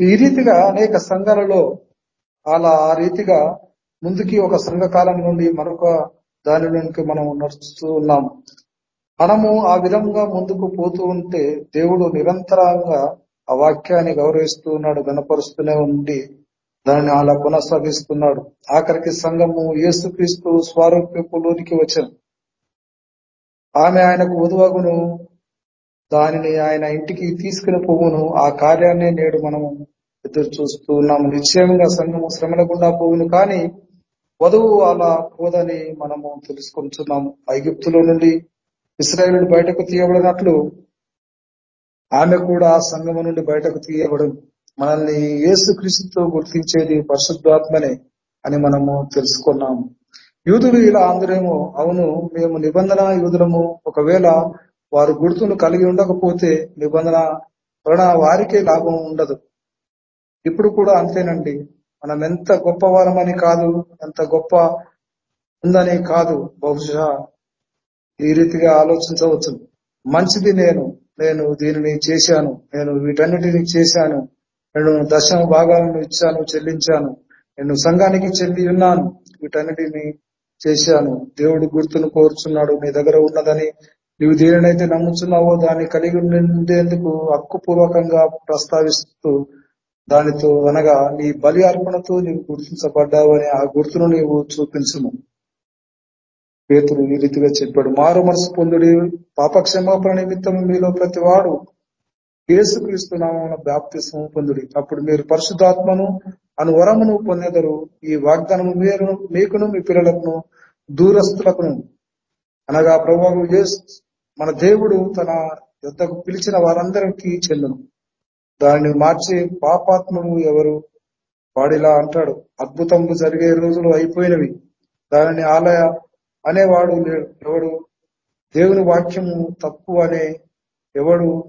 ఈ రీతిగా అనేక సంఘాలలో అలా ఆ రీతిగా ముందుకి ఒక సంఘకాలం నుండి మరొక దానిలోనికి మనం నడుస్తూ ఉన్నాము మనము ఆ విధంగా ముందుకు పోతూ ఉంటే దేవుడు నిరంతరంగా ఆ వాక్యాన్ని గౌరవిస్తూ ఉన్నాడు గణపరుస్తూనే ఉండి దాన్ని అలా కొనసాగిస్తున్నాడు. ఆఖరికి సంఘము యేసుక్రీస్తు స్వారూప్యపులోనికి వచ్చాను ఆమె ఆయనకు వధువగును. దానిని ఆయన ఇంటికి తీసుకుని పోవును. ఆ కార్యాన్ని నేడు మనము ఎదురు చూస్తున్నాము నిశ్చయంగా సంఘము శ్రమల గుండా పోవును. కానీ వధువు అలా పోదని మనము తెలుసుకుంటున్నాము ఐగుప్తులో నుండి ఇస్రాయేల్ బయటకు తీయబడినట్లు ఆమె కూడా ఆ సంఘము నుండి బయటకు తీయబడదు మనల్ని యేసుక్రీస్తుతో గుర్తించేది పరిశుద్ధాత్మనే అని మనము తెలుసుకున్నాము. యూదులు ఇలా అందరేమో అవును మేము నిబంధన యూదులము ఒకవేళ వారు గుర్తును కలిగి ఉండకపోతే నిబంధన వలన వారికే లాభం ఉండదు. ఇప్పుడు కూడా అంతేనండి. మనం ఎంత గొప్పవారమని కాదు ఎంత గొప్ప ఉందని కాదు బహుశా ఈ రీతిగా ఆలోచించవచ్చు. మంచిది నేను నేను దీనిని చేశాను నేను వీటన్నిటిని చేశాను నేను దశమ భాగాలను ఇచ్చాను చెల్లించాను. నేను సంఘానికి చెల్లి ఉన్నాను. వీటన్నిటిని చేశాను. దేవుడు గుర్తును కోరుచున్నాడు. నీ దగ్గర ఉన్నదని నీవు దేనినైతే నమ్ముచున్నావో దాన్ని కలిగి ఉండేందుకు హక్కుపూర్వకంగా ప్రస్తావిస్తూ దానితో అనగా నీ బలి అర్పణతో నీవు గుర్తించబడ్డావు అని ఆ గుర్తును నీవు చూపించుము. పేతుడు ఈ రీతిగా చెప్పాడు. మారు మనసు పొందుడి. పాపక్షమాపణ నిమిత్తం మీలో ప్రతి వాడు యేసుక్రీస్తు నామమున బాప్తిస్మం పొందుడి. అప్పుడు మీరు పరిశుద్ధాత్మను అను వరమును పొందెదరు. ఈ వాగ్దానము మీరు మీకును మీ పిల్లలకును దూరస్తులకును అనగా ప్రభు మన దేవుడు తన యుద్ధకు పిలిచిన వారందరికీ చెందును. దానిని మార్చి పాపాత్ముడు ఎవరు? వాడిలా అంటాడు. అద్భుతములు జరిగే రోజులు అయిపోయినవి. దానిని ఆలయ అనేవాడు ఎవడు? దేవుని వాక్యము తప్పు అనే ఎవడు?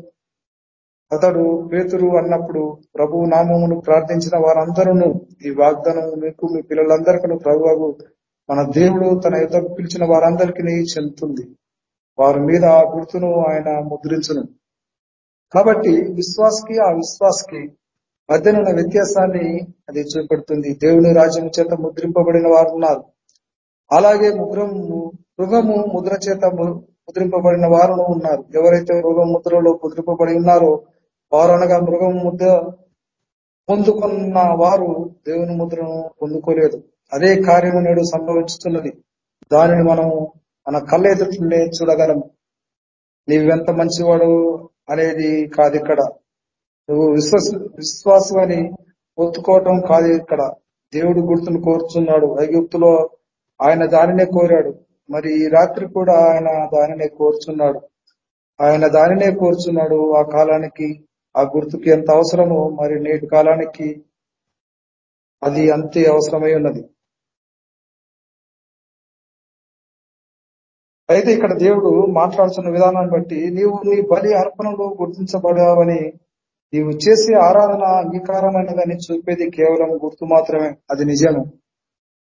అతడు పేతురు అన్నప్పుడు ప్రభు నామమును ప్రార్థించిన వారందరూ ఈ వాగ్దానం మీకు మీ పిల్లలందరికీ ప్రభువు మన దేవుడు తన యుద్ధకు పిలిచిన వారందరికీ చెందుతుంది. వారి మీద ఆ గుర్తును ఆయన ముద్రించును. కాబట్టి విశ్వాస్కి ఆ విశ్వాస్కి మధ్యనున్న వ్యత్యాసాన్ని అది చూపెడుతుంది. దేవుని రాజ్యం చేత ముద్రింపబడిన వారు ఉన్నారు అలాగే ముగ్రము మృగము ముద్ర చేత ముద్రింపబడిన వారు ఉన్నారు. ఎవరైతే మృగం ముద్రలో ముద్రింపబడి ఉన్నారో వారు అనగా మృగం ముద్ర పొందుకున్న వారు దేవుని ముద్రను పొందుకోలేదు. అదే కార్యము నేడు సంభవిస్తున్నది దానిని మనం మన కళ్ళ ఎదుటినే చూడగలం. నీవెంత మంచివాడు అనేది కాదు ఇక్కడ. నువ్వు విశ్వాస విశ్వాసం అని ఒత్తుకోవటం కాదు ఇక్కడ. దేవుడు గుర్తును కోరుచున్నాడు. ఐగుప్తులో ఆయన దానినే కోరాడు. మరి ఈ రాత్రి కూడా ఆయన దానినే కోరుచున్నాడు. ఆయన దానినే కోరుచున్నాడు ఆ కాలానికి. ఆ గుర్తుకి ఎంత అవసరమో మరి నేటి కాలానికి అది అంతే అవసరమై ఉన్నది. అయితే ఇక్కడ దేవుడు మాట్లాడుతున్న విధానాన్ని బట్టి నీవు నీ బలి అర్పణలో గుర్తించబడావని నీవు చేసే ఆరాధన అంగీకారమైనదని చూపేది కేవలం గుర్తు మాత్రమే. అది నిజమే.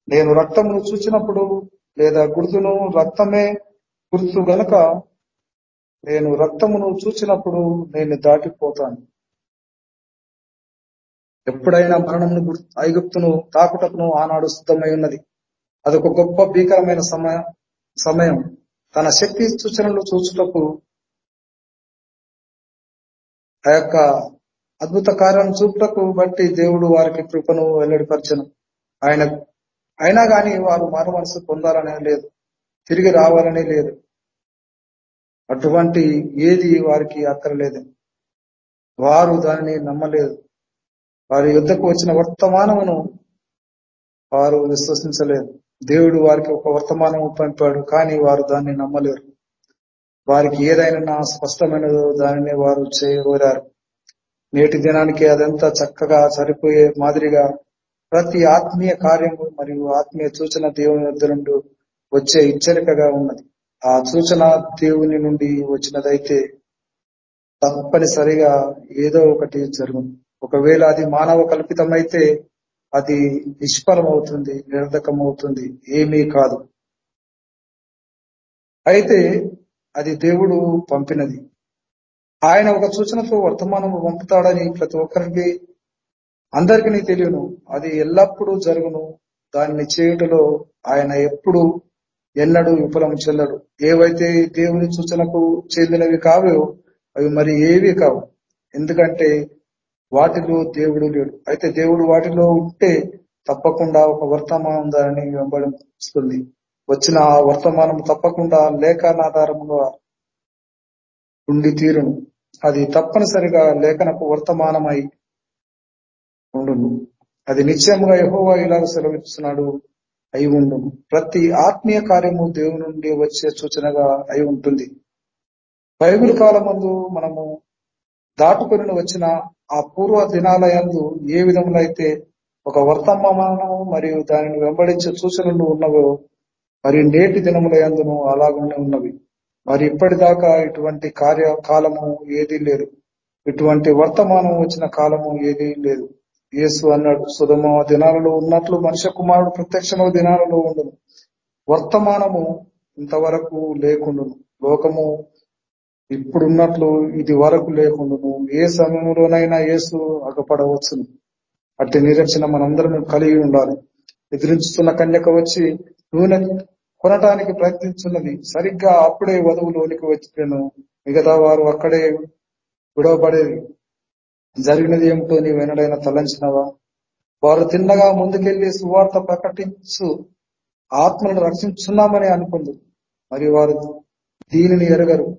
నేను రక్తమును చూసినప్పుడు లేదా గుర్తును రక్తమే గుర్తు గనక నేను రక్తమును చూచినప్పుడు నేను దాటిపోతాను. ఎప్పుడైనా మరణమును ఐగుప్తును తాకుటకును ఆనాడు సిద్ధమై ఉన్నది. అదొక గొప్ప భీకరమైన సమయం సమయం. తన శక్తి సూచనలు చూచుటకు ఆ యొక్క అద్భుత కార్యాలను చూపుటకు బట్టి దేవుడు వారికి కృపను వెల్లడిపరచను. ఆయన అయినా గాని వారు మారు మనసు పొందాలనే లేదు. తిరిగి రావాలని లేదు. అటువంటి ఏది వారికి అక్కరలేదు వారు దానిని నమ్మలేదు. వారి యుద్ధకు వచ్చిన వర్తమానమును వారు విశ్వసించలేదు. దేవుడు వారికి ఒక వర్తమానం పంపాడు కానీ వారు దాన్ని నమ్మలేరు. వారికి ఏదైనా స్పష్టమైనదో దానిని వారు చేయగోరారు నేటి దినానికి అదంతా చక్కగా సరిపోయే మాదిరిగా ప్రతి ఆత్మీయ కార్యము మరియు ఆత్మీయ సూచన దేవుని వద్ద నుండి వచ్చే హెచ్చరికగా ఉన్నది. ఆ సూచన దేవుని నుండి వచ్చినదైతే తప్పనిసరిగా ఏదో ఒకటి జరుగును. ఒకవేళ అది మానవ కల్పితమైతే అది నిష్ఫలం అవుతుంది నిరర్ధకం అవుతుంది ఏమీ కాదు. అయితే అది దేవుడు పంపినది. ఆయన ఒక సూచనతో వర్తమానము పంపుతాడని ప్రతి ఒక్కరికి అందరికీ తెలియను. అది ఎల్లప్పుడూ జరుగును. దాన్ని చేయుటలో ఆయన ఎప్పుడు ఎన్నడూ విఫలం చెందడు ఏవైతే దేవుని సూచనకు చెందినవి కావో అవి మరి ఏవి కావు. ఎందుకంటే వాటిలో దేవుడు లేడు. అయితే దేవుడు వాటిలో ఉంటే తప్పకుండా ఒక వర్తమానం దానిని వెంబడిస్తుంది. వచ్చిన ఆ వర్తమానం తప్పకుండా లేఖనాధారముగా ఉండి తీరును. అది తప్పనిసరిగా లేఖనకు వర్తమానమై ఉండును. అది నిశ్చయముగా యహోవా ఇలాగ సెలవిస్తున్నాడు అయి ఉండును. ప్రతి ఆత్మీయ కార్యము దేవుని నుండి వచ్చే సూచనగా అయి ఉంటుంది. బైబిల్ కాలమందు మనము దాటుకొని వచ్చిన ఆ పూర్వ దినాలయందు ఏ విధములో అయితే ఒక వర్తమానము మరియు దానిని వెంబడించే సూచనలు ఉన్నవో మరి నేటి దినముల ఎందును అలాగనే ఉన్నవి. మరి ఇప్పటిదాకా ఇటువంటి కార్య కాలము ఏదీ లేదు. ఇటువంటి వర్తమానం వచ్చిన కాలము ఏదీ లేదు. యేసు అన్నాడు సుధమ దినాలలో ఉన్నట్లు మనుష్య కుమారుడు ప్రత్యక్షమైన దినాలలో ఉండను. వర్తమానము ఇంతవరకు లేకుండును. లోకము ఇప్పుడున్నట్లు ఇది వరకు లేకుండును. ఏ సమయంలోనైనా యేసు అగపడవచ్చును. అట్టి నిరీక్షణ మనందరం కలిగి ఉండాలి. ఎదిరించుతున్న కన్యక వచ్చి నూనె కొనటానికి ప్రయత్నించున్నది. సరిగ్గా అప్పుడే వధువు లోనికి వచ్చిపోయాను మిగతా వారు అక్కడే విడవబడేది. జరిగినది ఏమిటో నీ వెనడైనా తలంచినవా? వారు తిన్నగా ముందుకెళ్ళి సువార్త ప్రకటించు ఆత్మలను రక్షించున్నామని అనుకుంది. మరి వారు దీనిని ఎరగరు.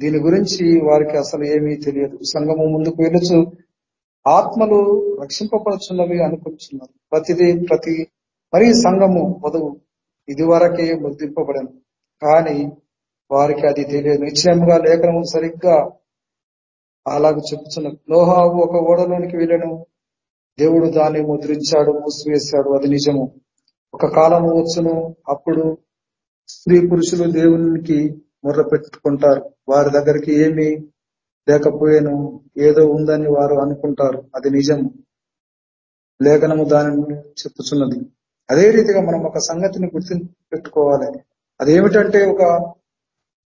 దీని గురించి వారికి అసలు ఏమీ తెలియదు. సంఘము ముందుకు వెళ్ళుచు ఆత్మలు రక్షింపబడుచున్నవి అనుకుంటున్నారు. ప్రతిదీ ప్రతి మరి సంఘము వధువు ఇది వరకే ముద్రింపబడను. కానీ వారికి అది తెలియదు. నిశ్చయముగా లేఖనము సరిగ్గా అలాగ చెప్తున్నది నోహావు ఒక ఓడలోనికి వెళ్ళను. దేవుడు దాన్ని ముద్రించాడు మూసివేశాడు. అది నిజము. ఒక కాలము వచ్చును. అప్పుడు స్త్రీ పురుషులు దేవునికి ముర్ర పెట్టుకుంటారు. వారి దగ్గరికి ఏమీ లేకపోయాను. ఏదో ఉందని వారు అనుకుంటారు. అది నిజం లేఖనము దానిని చెప్పుచున్నది. అదే రీతిగా మనం ఒక సంగతిని గుర్తు పెట్టుకోవాలి. అదేమిటంటే ఒక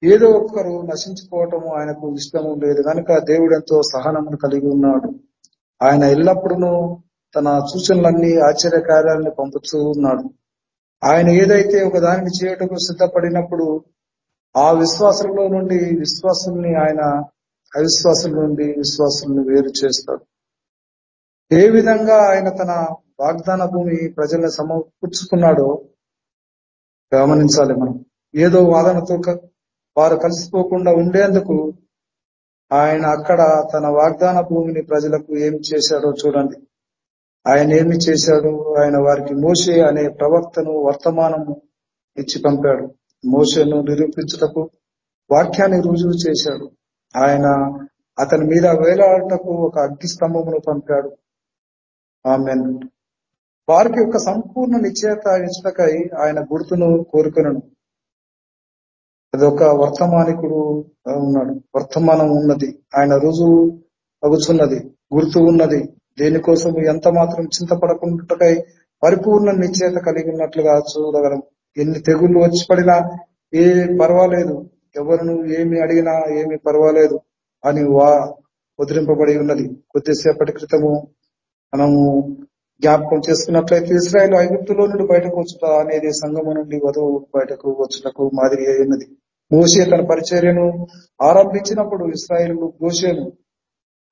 ఏదో ఒక్కరు నశించుకోవటము ఆయనకు ఇష్టము లేదు. కనుక దేవుడు ఎంతో సహనమును కలిగి ఉన్నాడు. ఆయన ఎల్లప్పుడూ తన సూచనలన్నీ ఆశ్చర్య కార్యాలను పంపుతూ ఉన్నాడు. ఆయన ఏదైతే ఒక దానిని చేయటకు సిద్ధపడినప్పుడు ఆ విశ్వాసంలో నుండి విశ్వాసుల్ని ఆయన అవిశ్వాసుల నుండి విశ్వాసుల్ని వేరు చేస్తాడు. ఏ విధంగా ఆయన తన వాగ్దాన భూమి ప్రజల్ని సమకూర్చుకున్నాడో గమనించాలి మనం. ఏదో వాదనతో వారు కలిసిపోకుండా ఉండేందుకు ఆయన అక్కడ తన వాగ్దాన భూమిని ప్రజలకు ఏమి చేశాడో చూడండి. ఆయన ఏమి చేశాడు? ఆయన వారికి మోసే అనే ప్రవక్తను వర్తమానము ఇచ్చి పంపాడు. మోసను నిరూపించుటకు వాక్యాన్ని రుజువు చేశాడు. ఆయన అతని మీద వేలాడటకు ఒక అగ్ని స్తంభమును పంపాడు. ఆమె వారికి ఒక సంపూర్ణ నిశ్చయత ఇచ్చటకై ఆయన గుర్తును కోరుకునను. అదొక వర్తమానికుడు ఉన్నాడు. వర్తమానం ఉన్నది. ఆయన రుజువు అగుచున్నది గుర్తు ఉన్నది. దేనికోసం ఎంత మాత్రం చింతపడకుండా పరిపూర్ణ నిశ్చయత కలిగి ఉన్నట్లుగా చూడగలం. ఎన్ని తెగుళ్ళు వచ్చి పడినా ఏ పర్వాలేదు. ఎవరు ఏమి అడిగినా ఏమి పర్వాలేదు అని వా ముద్రింపబడి ఉన్నది. కొద్దిసేపటి క్రితము మనము జ్ఞాపకం చేసుకున్నట్లయితే ఇస్రాయల్ ఐగుప్తులో నుండి బయటకు వచ్చుట అనేది సంగము నుండి వధువు బయటకు వచ్చుటకు మాదిరి అయినది మోసే తన పరిచర్యను ఆరంభించినప్పుడు ఇస్రాయిలు గోషేను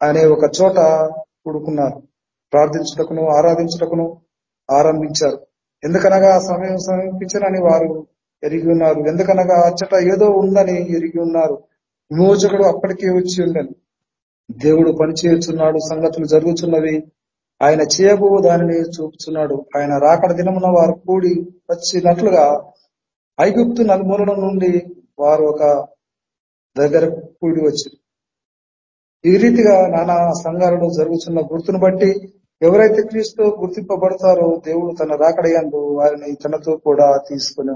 అనే ఒక చోట కూడుకున్నారు. ప్రార్థించుటకును ఆరాధించుటకును ఆరంభించారు. ఎందుకనగా ఆ సమయం సమీపించనని వారు ఎరిగి ఉన్నారు. ఎందుకనగా అచ్చట ఏదో ఉందని ఎరిగి ఉన్నారు. విమోచకుడు అప్పటికే వచ్చి ఉండను దేవుడు పనిచేయుచున్నాడు సంగతులు జరుగుతున్నవి ఆయన చేయబో దానిని చూపుతున్నాడు ఆయన రాకడ దినమున వారు కూడి వచ్చినట్లుగా ఐగుప్తు నలుమూలల నుండి వారు ఒక దగ్గర కూడి వచ్చింది. ఈ రీతిగా నానా సంఘాలలో జరుగుతున్న గుర్తును బట్టి ఎవరైతే క్రీస్తు గుర్తింపబడతారో దేవుడు తన రాకడయందు వారిని తనతో కూడా తీసుకుని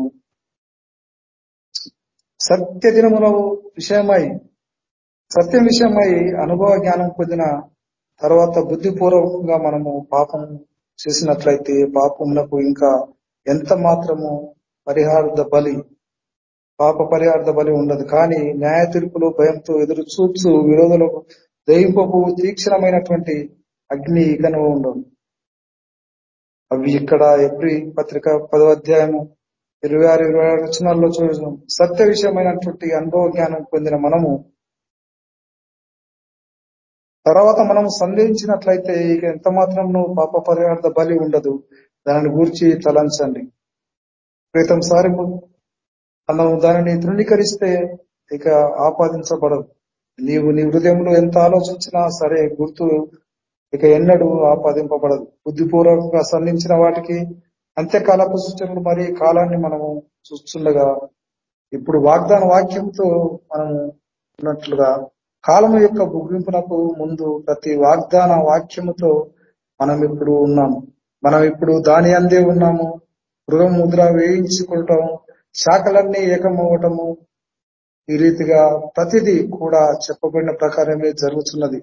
సత్య దినమున విషయమై సత్యం విషయమై అనుభవ జ్ఞానం పొందిన తర్వాత బుద్ధిపూర్వకంగా మనము పాపం చేసినట్లయితే పాపమునకు ఇంకా ఎంత మాత్రము పరిహారద బలి పాప పరిహార్థ బలి ఉండదు. కానీ న్యాయ తీర్పులు భయంతో ఎదురు చూచు విరోధులకు దయింపపు తీక్షణమైనటువంటి అగ్ని ఇకను ఉండవు అవి ఇక్కడ ఎవ్రీ పత్రిక పదో అధ్యాయము ఇరవై ఆరు ఇరవై ఆరు రచనల్లో చూసినాం. సత్య విషయమైనటువంటి అనుభవ జ్ఞానం పొందిన మనము తర్వాత మనం సందేహించినట్లయితే ఇక ఎంత మాత్రం పాప పరిహార్థ బలి ఉండదు. దానిని గూర్చి తలంచండి. క్రితంసారి మనం దానిని తృణీకరిస్తే ఇక ఆపాదించబడదు. నీవు నీ హృదయంలో ఎంత ఆలోచించినా సరే గుర్తు ఇక ఎన్నడూ ఆపాదింపబడదు. బుద్ధిపూర్వకంగా సంధించిన వాటికి అంత్యకాలపు సూచనలు మరి కాలాన్ని మనము చూస్తుండగా ఇప్పుడు వాగ్దాన వాక్యంతో మనము ఉన్నట్లుగా కాలం యొక్క ముగింపునకు ముందు ప్రతి వాగ్దాన వాక్యముతో మనం ఇప్పుడు ఉన్నాము. మనం ఇప్పుడు దాని అందే ఉన్నాము. గృహ ముద్ర వేయించుకుంటాం శాఖలన్నీ ఏకమవటము ఈ రీతిగా ప్రతిదీ కూడా చెప్పబడిన ప్రకారమే జరుగుతున్నది.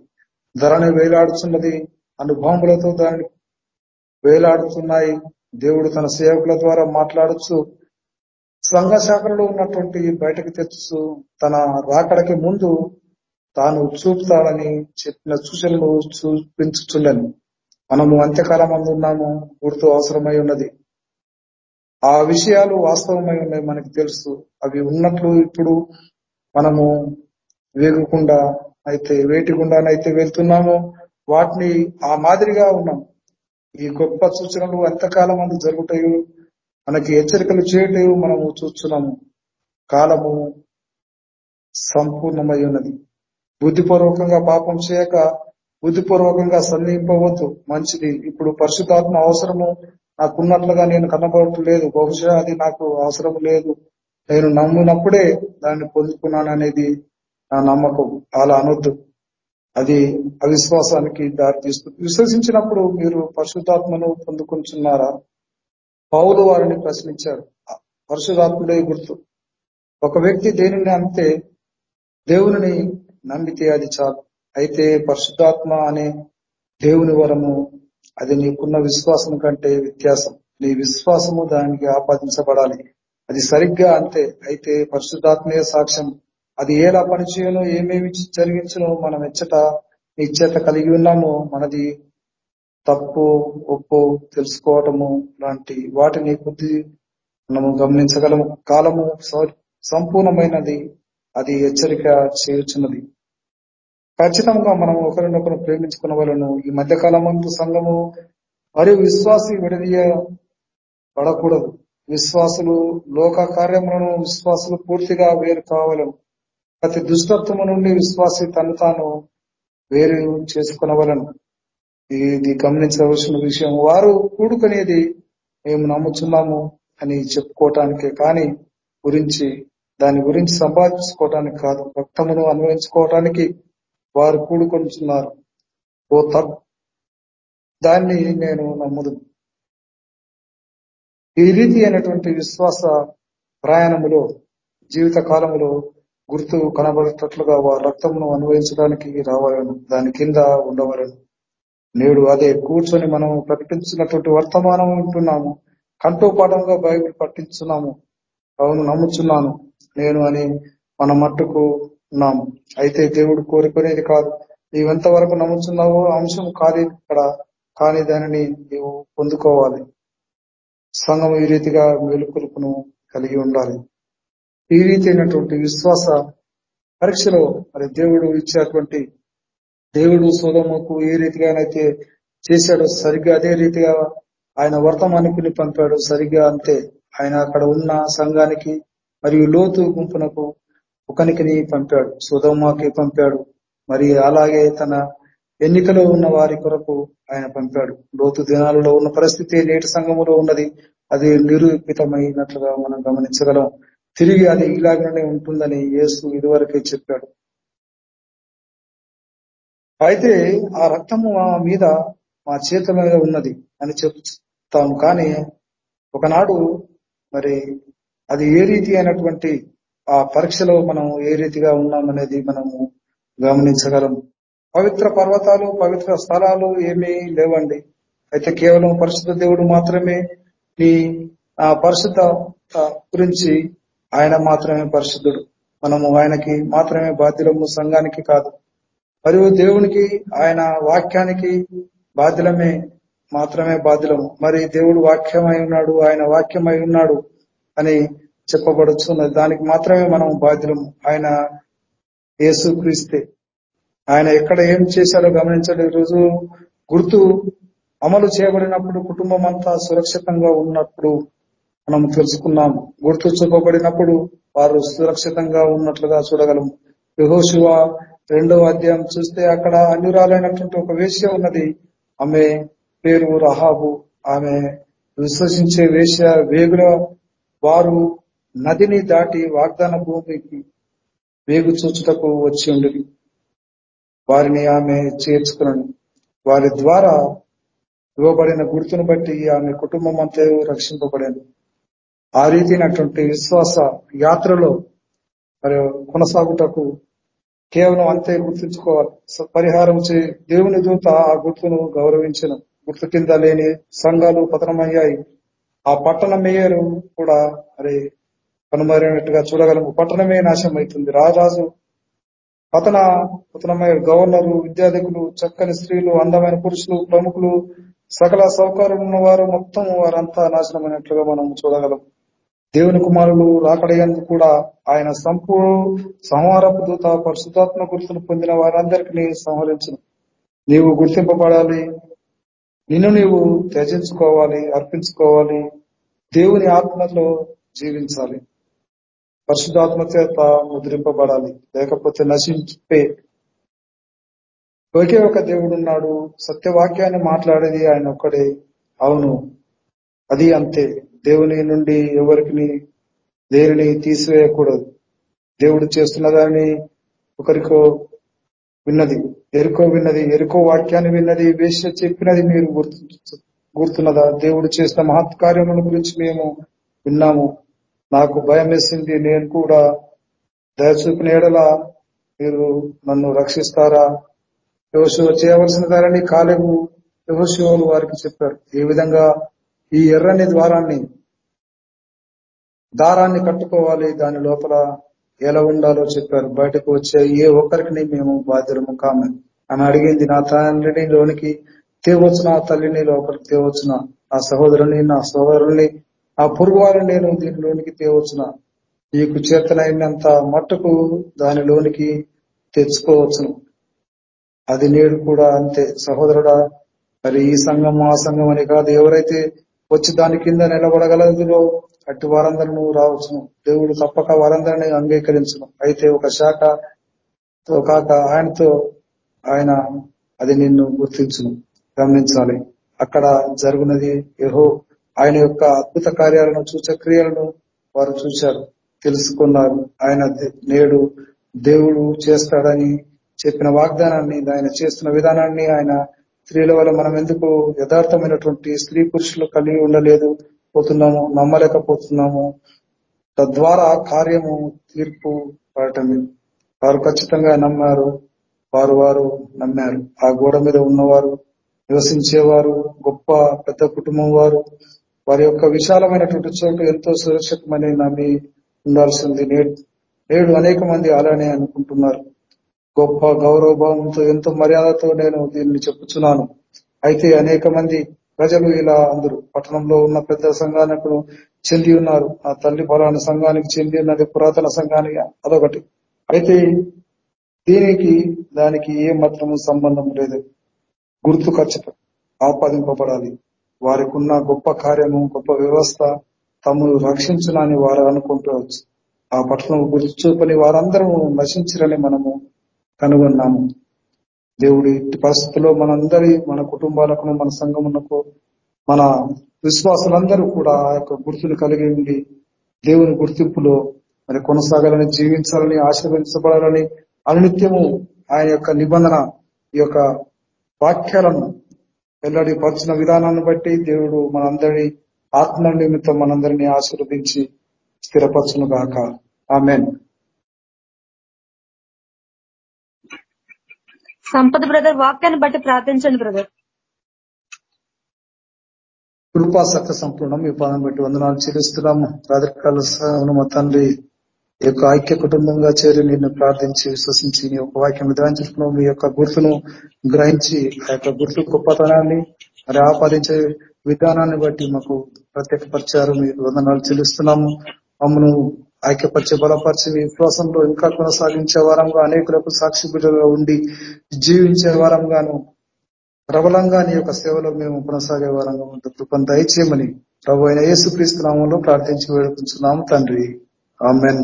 ధరని వేలాడుతున్నది అనుభవములతో దాన్ని వేలాడుతున్నాయి. దేవుడు తన సేవకుల ద్వారా మాట్లాడుచు సంఘ శాఖలో ఉన్నటువంటి బయటకు తెచ్చు తన రాకడకి ముందు తాను చూపుతాడని చెప్పిన సూచనలు చూపించుచుండను. మనము అంత్యకాలం అందు ఉన్నాము గుర్తు అవసరమై ఉన్నది. ఆ విషయాలు వాస్తవమై ఉన్నాయి మనకి తెలుసు. అవి ఉన్నట్లు ఇప్పుడు మనము వేగకుండా అయితే వేటి గుండానైతే వెళ్తున్నామో. వాటిని ఆ మాదిరిగా ఉన్నాం. ఈ గొప్ప సూచనలు ఎంతకాలం అందు జరుగుతాయో మనకి హెచ్చరికలు చేయటం మనము చూస్తున్నాము. కాలము సంపూర్ణమై ఉన్నది బుద్ధిపూర్వకంగా పాపం చేయక బుద్ధిపూర్వకంగా సంధింపవద్దు మంచిది. ఇప్పుడు పరిశుద్ధాత్మ అవసరము నాకున్నట్లుగా నేను కనబడట్లేదు. బహుశా అది నాకు అవసరం లేదు. నేను నమ్మినప్పుడే దాన్ని పొందుకున్నాను అనేది నా నమ్మకం. అలా అనొద్దు. అది అవిశ్వాసానికి దారి తీస్తుంది విశ్వసించినప్పుడు మీరు పరిశుద్ధాత్మను పొందుకుంటున్నారా? పౌలు వారిని ప్రశ్నించారు. పరిశుధాత్ముడే గుర్తు. ఒక వ్యక్తి దేనిని అంతే దేవుని నమ్మితే అది చాలు. అయితే పరిశుద్ధాత్మ అనే దేవుని వరము అది నీకున్న విశ్వాసం కంటే వ్యత్యాసం. నీ విశ్వాసము దానికి ఆపాదించబడాలి. అది సరిగ్గా అంతే. అయితే పరిశుద్ధాత్మీయ సాక్ష్యం. అది ఎలా పనిచేయనో ఏమేమి జరిగించను మనం ఎచ్చట ఇచ్చట కలిగి ఉన్నామో మనది తప్పు ఒప్పు తెలుసుకోవటము లాంటి వాటిని కొద్ది మనము గమనించగలము. కాలము సంపూర్ణమైనది అది హెచ్చరిక చేయుచున్నది. ఖచ్చితంగా మనం ఒకరినొకరు ప్రేమించుకున్న వాళ్ళను ఈ మధ్య కాలమందు సంఘము మరియు విశ్వాసి విడదీయ పడకూడదు. విశ్వాసులు లోక కార్యములను విశ్వాసులు పూర్తిగా వేరు కావాలను ప్రతి దుష్టత్వము నుండి విశ్వాసి తను తాను వేరు చేసుకునవలను ఇది గమనించవలసిన విషయం. వారు కూడుకునేది మేము నమ్ముచున్నాము అని చెప్పుకోవటానికే కానీ గురించి దాని గురించి సంపాదించుకోవటానికి కాదు రక్తమును అనుభవించుకోవటానికి వారు కూడుకొనిచున్నారు. ఓ తప్ దాన్ని నేను నమ్ముదు ఈ రీతి అయినటువంటి విశ్వాస ప్రయాణములో జీవిత కాలంలో గుర్తు కనబడేటట్లుగా వారు రక్తమును అన్వయించడానికి రావాలను దాని కింద ఉండవలను. నేడు అదే కూర్చొని మనం ప్రకటించినటువంటి వర్తమానం ఉంటున్నాము కంటోపాఠంగా బైబిల్ పట్టించున్నాము అవును నమ్ముచున్నాను. నేను అని మన మట్టుకు ఉన్నాము. అయితే దేవుడు కోరుకునేది కాదు. నీవెంత వరకు నమ్ముతున్నావో అంశం కాదు ఇక్కడ కానీ దానిని నీవు పొందుకోవాలి. సంఘం ఈ రీతిగా మేలుకొలుపును కలిగి ఉండాలి. ఈ రీతి అయినటువంటి విశ్వాస పరీక్షలో మరి దేవుడు ఇచ్చేటువంటి దేవుడు సోదముకు ఏ రీతిగానైతే చేశాడో సరిగ్గా అదే రీతిగా ఆయన వర్తమానికుని పంపాడు సరిగ్గా అంతే. ఆయన అక్కడ ఉన్న సంఘానికి మరియు లోతు గుంపునకు ఒకనికిని పంపాడు సుధమ్మకి పంపాడు మరి అలాగే తన ఎన్నికలో ఉన్న వారి కొరకు ఆయన పంపాడు. లోతు దినాలలో ఉన్న పరిస్థితి నేటి సంఘములో ఉన్నది అది నిరూపితమైనట్లుగా మనం గమనించగలం. తిరిగి అది ఇలాగనే ఉంటుందని యేసు ఇదివరకే చెప్పాడు. అయితే ఆ రక్తము మీద మా చేతుల మీద ఉన్నది అని చెప్తాము కానీ ఒకనాడు మరి అది ఏ రీతి అయినటువంటి ఆ పరీక్షలో మనం ఏ రీతిగా ఉన్నామనేది మనము గమనించగలం. పవిత్ర పర్వతాలు పవిత్ర స్థలాలు ఏమీ లేవండి. అయితే కేవలం పరిశుద్ధ దేవుడు మాత్రమే నీ ఆ పరిశుద్ధ గురించి ఆయన మాత్రమే పరిశుద్ధుడు. మనము ఆయనకి మాత్రమే బాధ్యులము సంఘానికి కాదు. మరియు దేవునికి ఆయన వాక్యానికి బాధ్యులమే మాత్రమే బాధ్యులము. మరి దేవుడు వాక్యమై ఉన్నాడు ఆయన వాక్యమై ఉన్నాడు అని చెప్పబడుచున్నది దానికి మాత్రమే మనం బాధ్యులము ఆయన యేసు ఆయన ఎక్కడ ఏం చేశారో గమనించండి ఈరోజు గుర్తు అమలు చేయబడినప్పుడు కుటుంబం అంతా సురక్షితంగా ఉన్నప్పుడు మనం తెలుసుకున్నాం. గుర్తు చూపబడినప్పుడు వారు సురక్షితంగా ఉన్నట్లుగా చూడగలము యహోశివ రెండవ అధ్యాయం చూస్తే అక్కడ అన్యురాలైనటువంటి ఒక వేశ్య ఉన్నది. ఆమె పేరు రహాబు. ఆమె విశ్వసించే వేశ్య వేగుల వారు నదిని దాటి వాగ్దాన భూమికి వేగు చూచుటకు వచ్చి ఉండి వారిని ఆమె చేర్చుకున్నాను వారి ద్వారా ఇవ్వబడిన గుర్తును బట్టి ఆమె కుటుంబం అంతే రక్షింపబడింది ఆ రీతినటువంటి విశ్వాస యాత్రలో మరి కొనసాగుటకు కేవలం అంతే గుర్తుంచుకోవాలి. పరిహారం చే దేవుని దూత ఆ గుర్తును గౌరవించిన. గుర్తు కింద లేని సంఘాలు పతనమయ్యాయి. ఆ పట్టణ మేయరు కూడా మరి కనుమరినట్టుగా చూడగలము. పట్టణమే నాశనం అవుతుంది రాజాజు పతన పతనమయ్యారు గవర్నరు విద్యార్థికులు చక్కని స్త్రీలు అందమైన పురుషులు ప్రముఖులు సకల సౌకర్యం ఉన్న వారు మొత్తం వారంతా నాశనమైనట్లుగా మనం చూడగలం దేవుని కుమారులు రాకడయ్యందు కూడా ఆయన సంపూర్ణ సంహారపు దూత పరిశుధాత్మ గుర్తును పొందిన వారందరికీ సంహరించను. నీవు గుర్తింపబడాలి. నిన్ను నీవు త్యజించుకోవాలి అర్పించుకోవాలి. దేవుని ఆత్మలో జీవించాలి. పరిశుధాత్మ చేత ముద్రింపబడాలి. లేకపోతే నశించే ఒకే ఒక దేవుడు ఉన్నాడు సత్యవాక్యాన్ని మాట్లాడేది ఆయన ఒక్కడే. అవును అది అంతే. దేవుని నుండి ఎవరికి దేనిని తీసివేయకూడదు. దేవుడు చేస్తున్న దాన్ని ఒకరికో విన్నది ఎరుకో విన్నది ఎరుకో వాక్యాన్ని విన్నది వేష చెప్పినది మీరు గుర్తు గుర్తున్నదా? దేవుడు చేసిన మహత్కార్యముల గురించి మేము విన్నాము. నాకు భయం వేసింది నేను కూడా దయచూపిన ఎడల మీరు నన్ను రక్షిస్తారా? యోశివ చేయవలసిన దారిని కాలేము యోశివలు వారికి చెప్పారు. ఏ విధంగా? ఈ ఎర్రని ద్వారాన్ని దారాన్ని కట్టుకోవాలి. దాని లోపల ఎలా ఉండాలో చెప్పారు. బయటకు వచ్చే ఏ ఒక్కరికి మేము బాధ్యులము కామె. ఆమె అడిగింది. నా తండ్రిని లోనికి తేవచ్చు నా తల్లిని లోపలికి తేవచ్చున? నా సహోదరుని నా సహోదరుని ఆ పురుగువారిని నేను దీనిలోనికి తేవచ్చున? నీకు చేతనైనంత మట్టుకు దానిలోనికి తెచ్చుకోవచ్చును. అది నేడు కూడా అంతే. సహోదరుడా మరి ఈ సంఘం ఆ సంఘం అని కాదు. ఎవరైతే వచ్చి దాని కింద నిలబడగలదులో అట్టి వారందరూ రావచ్చును. దేవుడు తప్పక వారందరినీ అంగీకరించను. అయితే ఒక శాఖ కాక ఆయనతో ఆయన అది నిన్ను గుర్తించును. గమనించాలి. అక్కడ జరుగునది ఏహో ఆయన యొక్క అద్భుత కార్యాలను సూచక్రియలను వారు చూశారు తెలుసుకున్నారు. ఆయన నేడు దేవుడు చేస్తాడని చెప్పిన వాగ్దానాన్ని ఆయన చేస్తున్న విధానాన్ని ఆయన స్త్రీల వల్ల మనం ఎందుకు యథార్థమైనటువంటి స్త్రీ పురుషులు కలిగి ఉండలేదు పోతున్నాము నమ్మలేకపోతున్నాము. తద్వారా కార్యము తీర్పు పడటమే. వారు ఖచ్చితంగా నమ్మారు వారు వారు నమ్మారు. ఆ గోడ మీద ఉన్నవారు నివసించేవారు గొప్ప పెద్ద కుటుంబం వారు వారి యొక్క విశాలమైనటువంటి చోటు ఎంతో సురక్షితమని నమ్మి ఉండాల్సింది. నేడు నేడు అనేక మంది అలానే అనుకుంటున్నారు. గొప్ప గౌరవభావంతో ఎంతో మర్యాదతో నేను దీన్ని చెప్పుచున్నాను. అయితే అనేక మంది ప్రజలు ఇలా అందరు పట్టణంలో ఉన్న పెద్ద సంఘానికి చెంది ఉన్నారు. ఆ తల్లి ఫలాన సంఘానికి చెంది ఉన్నది పురాతన సంఘానికి అదొకటి. అయితే దీనికి దానికి ఏ మాత్రము సంబంధం లేదు. గుర్తు ఖచ్చితం. ఆపాదింపబడాలి. వారికి ఉన్న గొప్ప కార్యము గొప్ప వ్యవస్థ తమను రక్షించునని వారు అనుకుంటవచ్చు. ఆ పట్టణం గుర్తు చూపని వారందరూ నశించరని మనము కనుగొన్నాము. దేవుడి ఇట్టి పరిస్థితుల్లో మనందరి మన కుటుంబాలకు మన సంఘమునకు మన విశ్వాసులందరూ కూడా ఆ యొక్క గుర్తును కలిగి ఉండి దేవుని గుర్తింపులో మరి కొనసాగాలని జీవించాలని ఆశీర్వదించబడాలని అనునిత్యము ఆయన యొక్క నిబంధన ఈ యొక్క వాక్యాలను వెల్లడి పరిచిన విధానాన్ని బట్టి దేవుడు మనందరి ఆత్మ నిమిత్తం మనందరినీ ఆశీర్వదించి స్థిరపరచును గాక. ఆమెన్. సంపద బ్రదర్ వాక్యాన్ని బట్టి ప్రార్థించండి బ్రదర్. కృపా సత్య సంపూర్ణం ఈ పదం బట్టి వందనాలు చెల్లిస్తున్నాము. రాత్రికాల మా తండ్రి ఈ యొక్క ఐక్య కుటుంబంగా చేరి నిన్ను ప్రార్థించి విశ్వసించి నీ యొక్క వాక్యం విధానించుకున్నావు మీ యొక్క గుర్తును గ్రహించి ఆ యొక్క గుర్తు గొప్పతనాన్ని మరి ఆపాదించే విధానాన్ని బట్టి మాకు ప్రత్యేకపరిచారు. మీకు వందనాలు చెల్లిస్తున్నాము. మమ్మను ఐక్యపరిచే బలపరిచి మీ విశ్వాసంలో ఇంకా కొనసాగించే వారంగా అనేకులకు సాక్షి బిడ్డలుగా ఉండి జీవించే వారంగాను ప్రబలంగా నీ యొక్క సేవలో మేము కొనసాగే వారంగా ఉంటుంది కృపను దయచేయమని ప్రభు అయిన యేసుక్రీస్తు నామంలో ప్రార్థించి వేడుకుంటున్నాము తండ్రి. ఆమెన్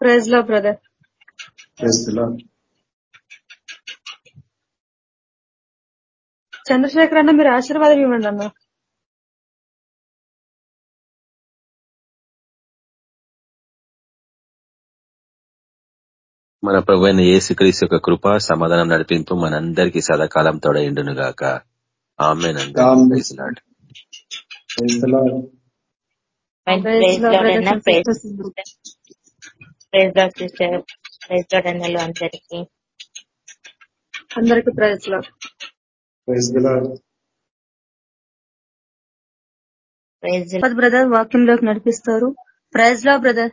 ప్రైజ్లో బ్రదర్ చంద్రశేఖర్ అన్న మీరు ఆశీర్వాదం ఇవ్వండి అన్న. మన ప్రభు అయిన యేసుక్రీస్తు యొక్క కృప సమాధానం నడిపింపు మనందరికీ సదాకాలం తోడైండును గాక ఆమెన్ ఆమేన్. అందరికి అందరికి ప్రైజ్లో బ్రదర్ వాక్యంలోకి నడిపిస్తారు ప్రైజ్లో బ్రదర్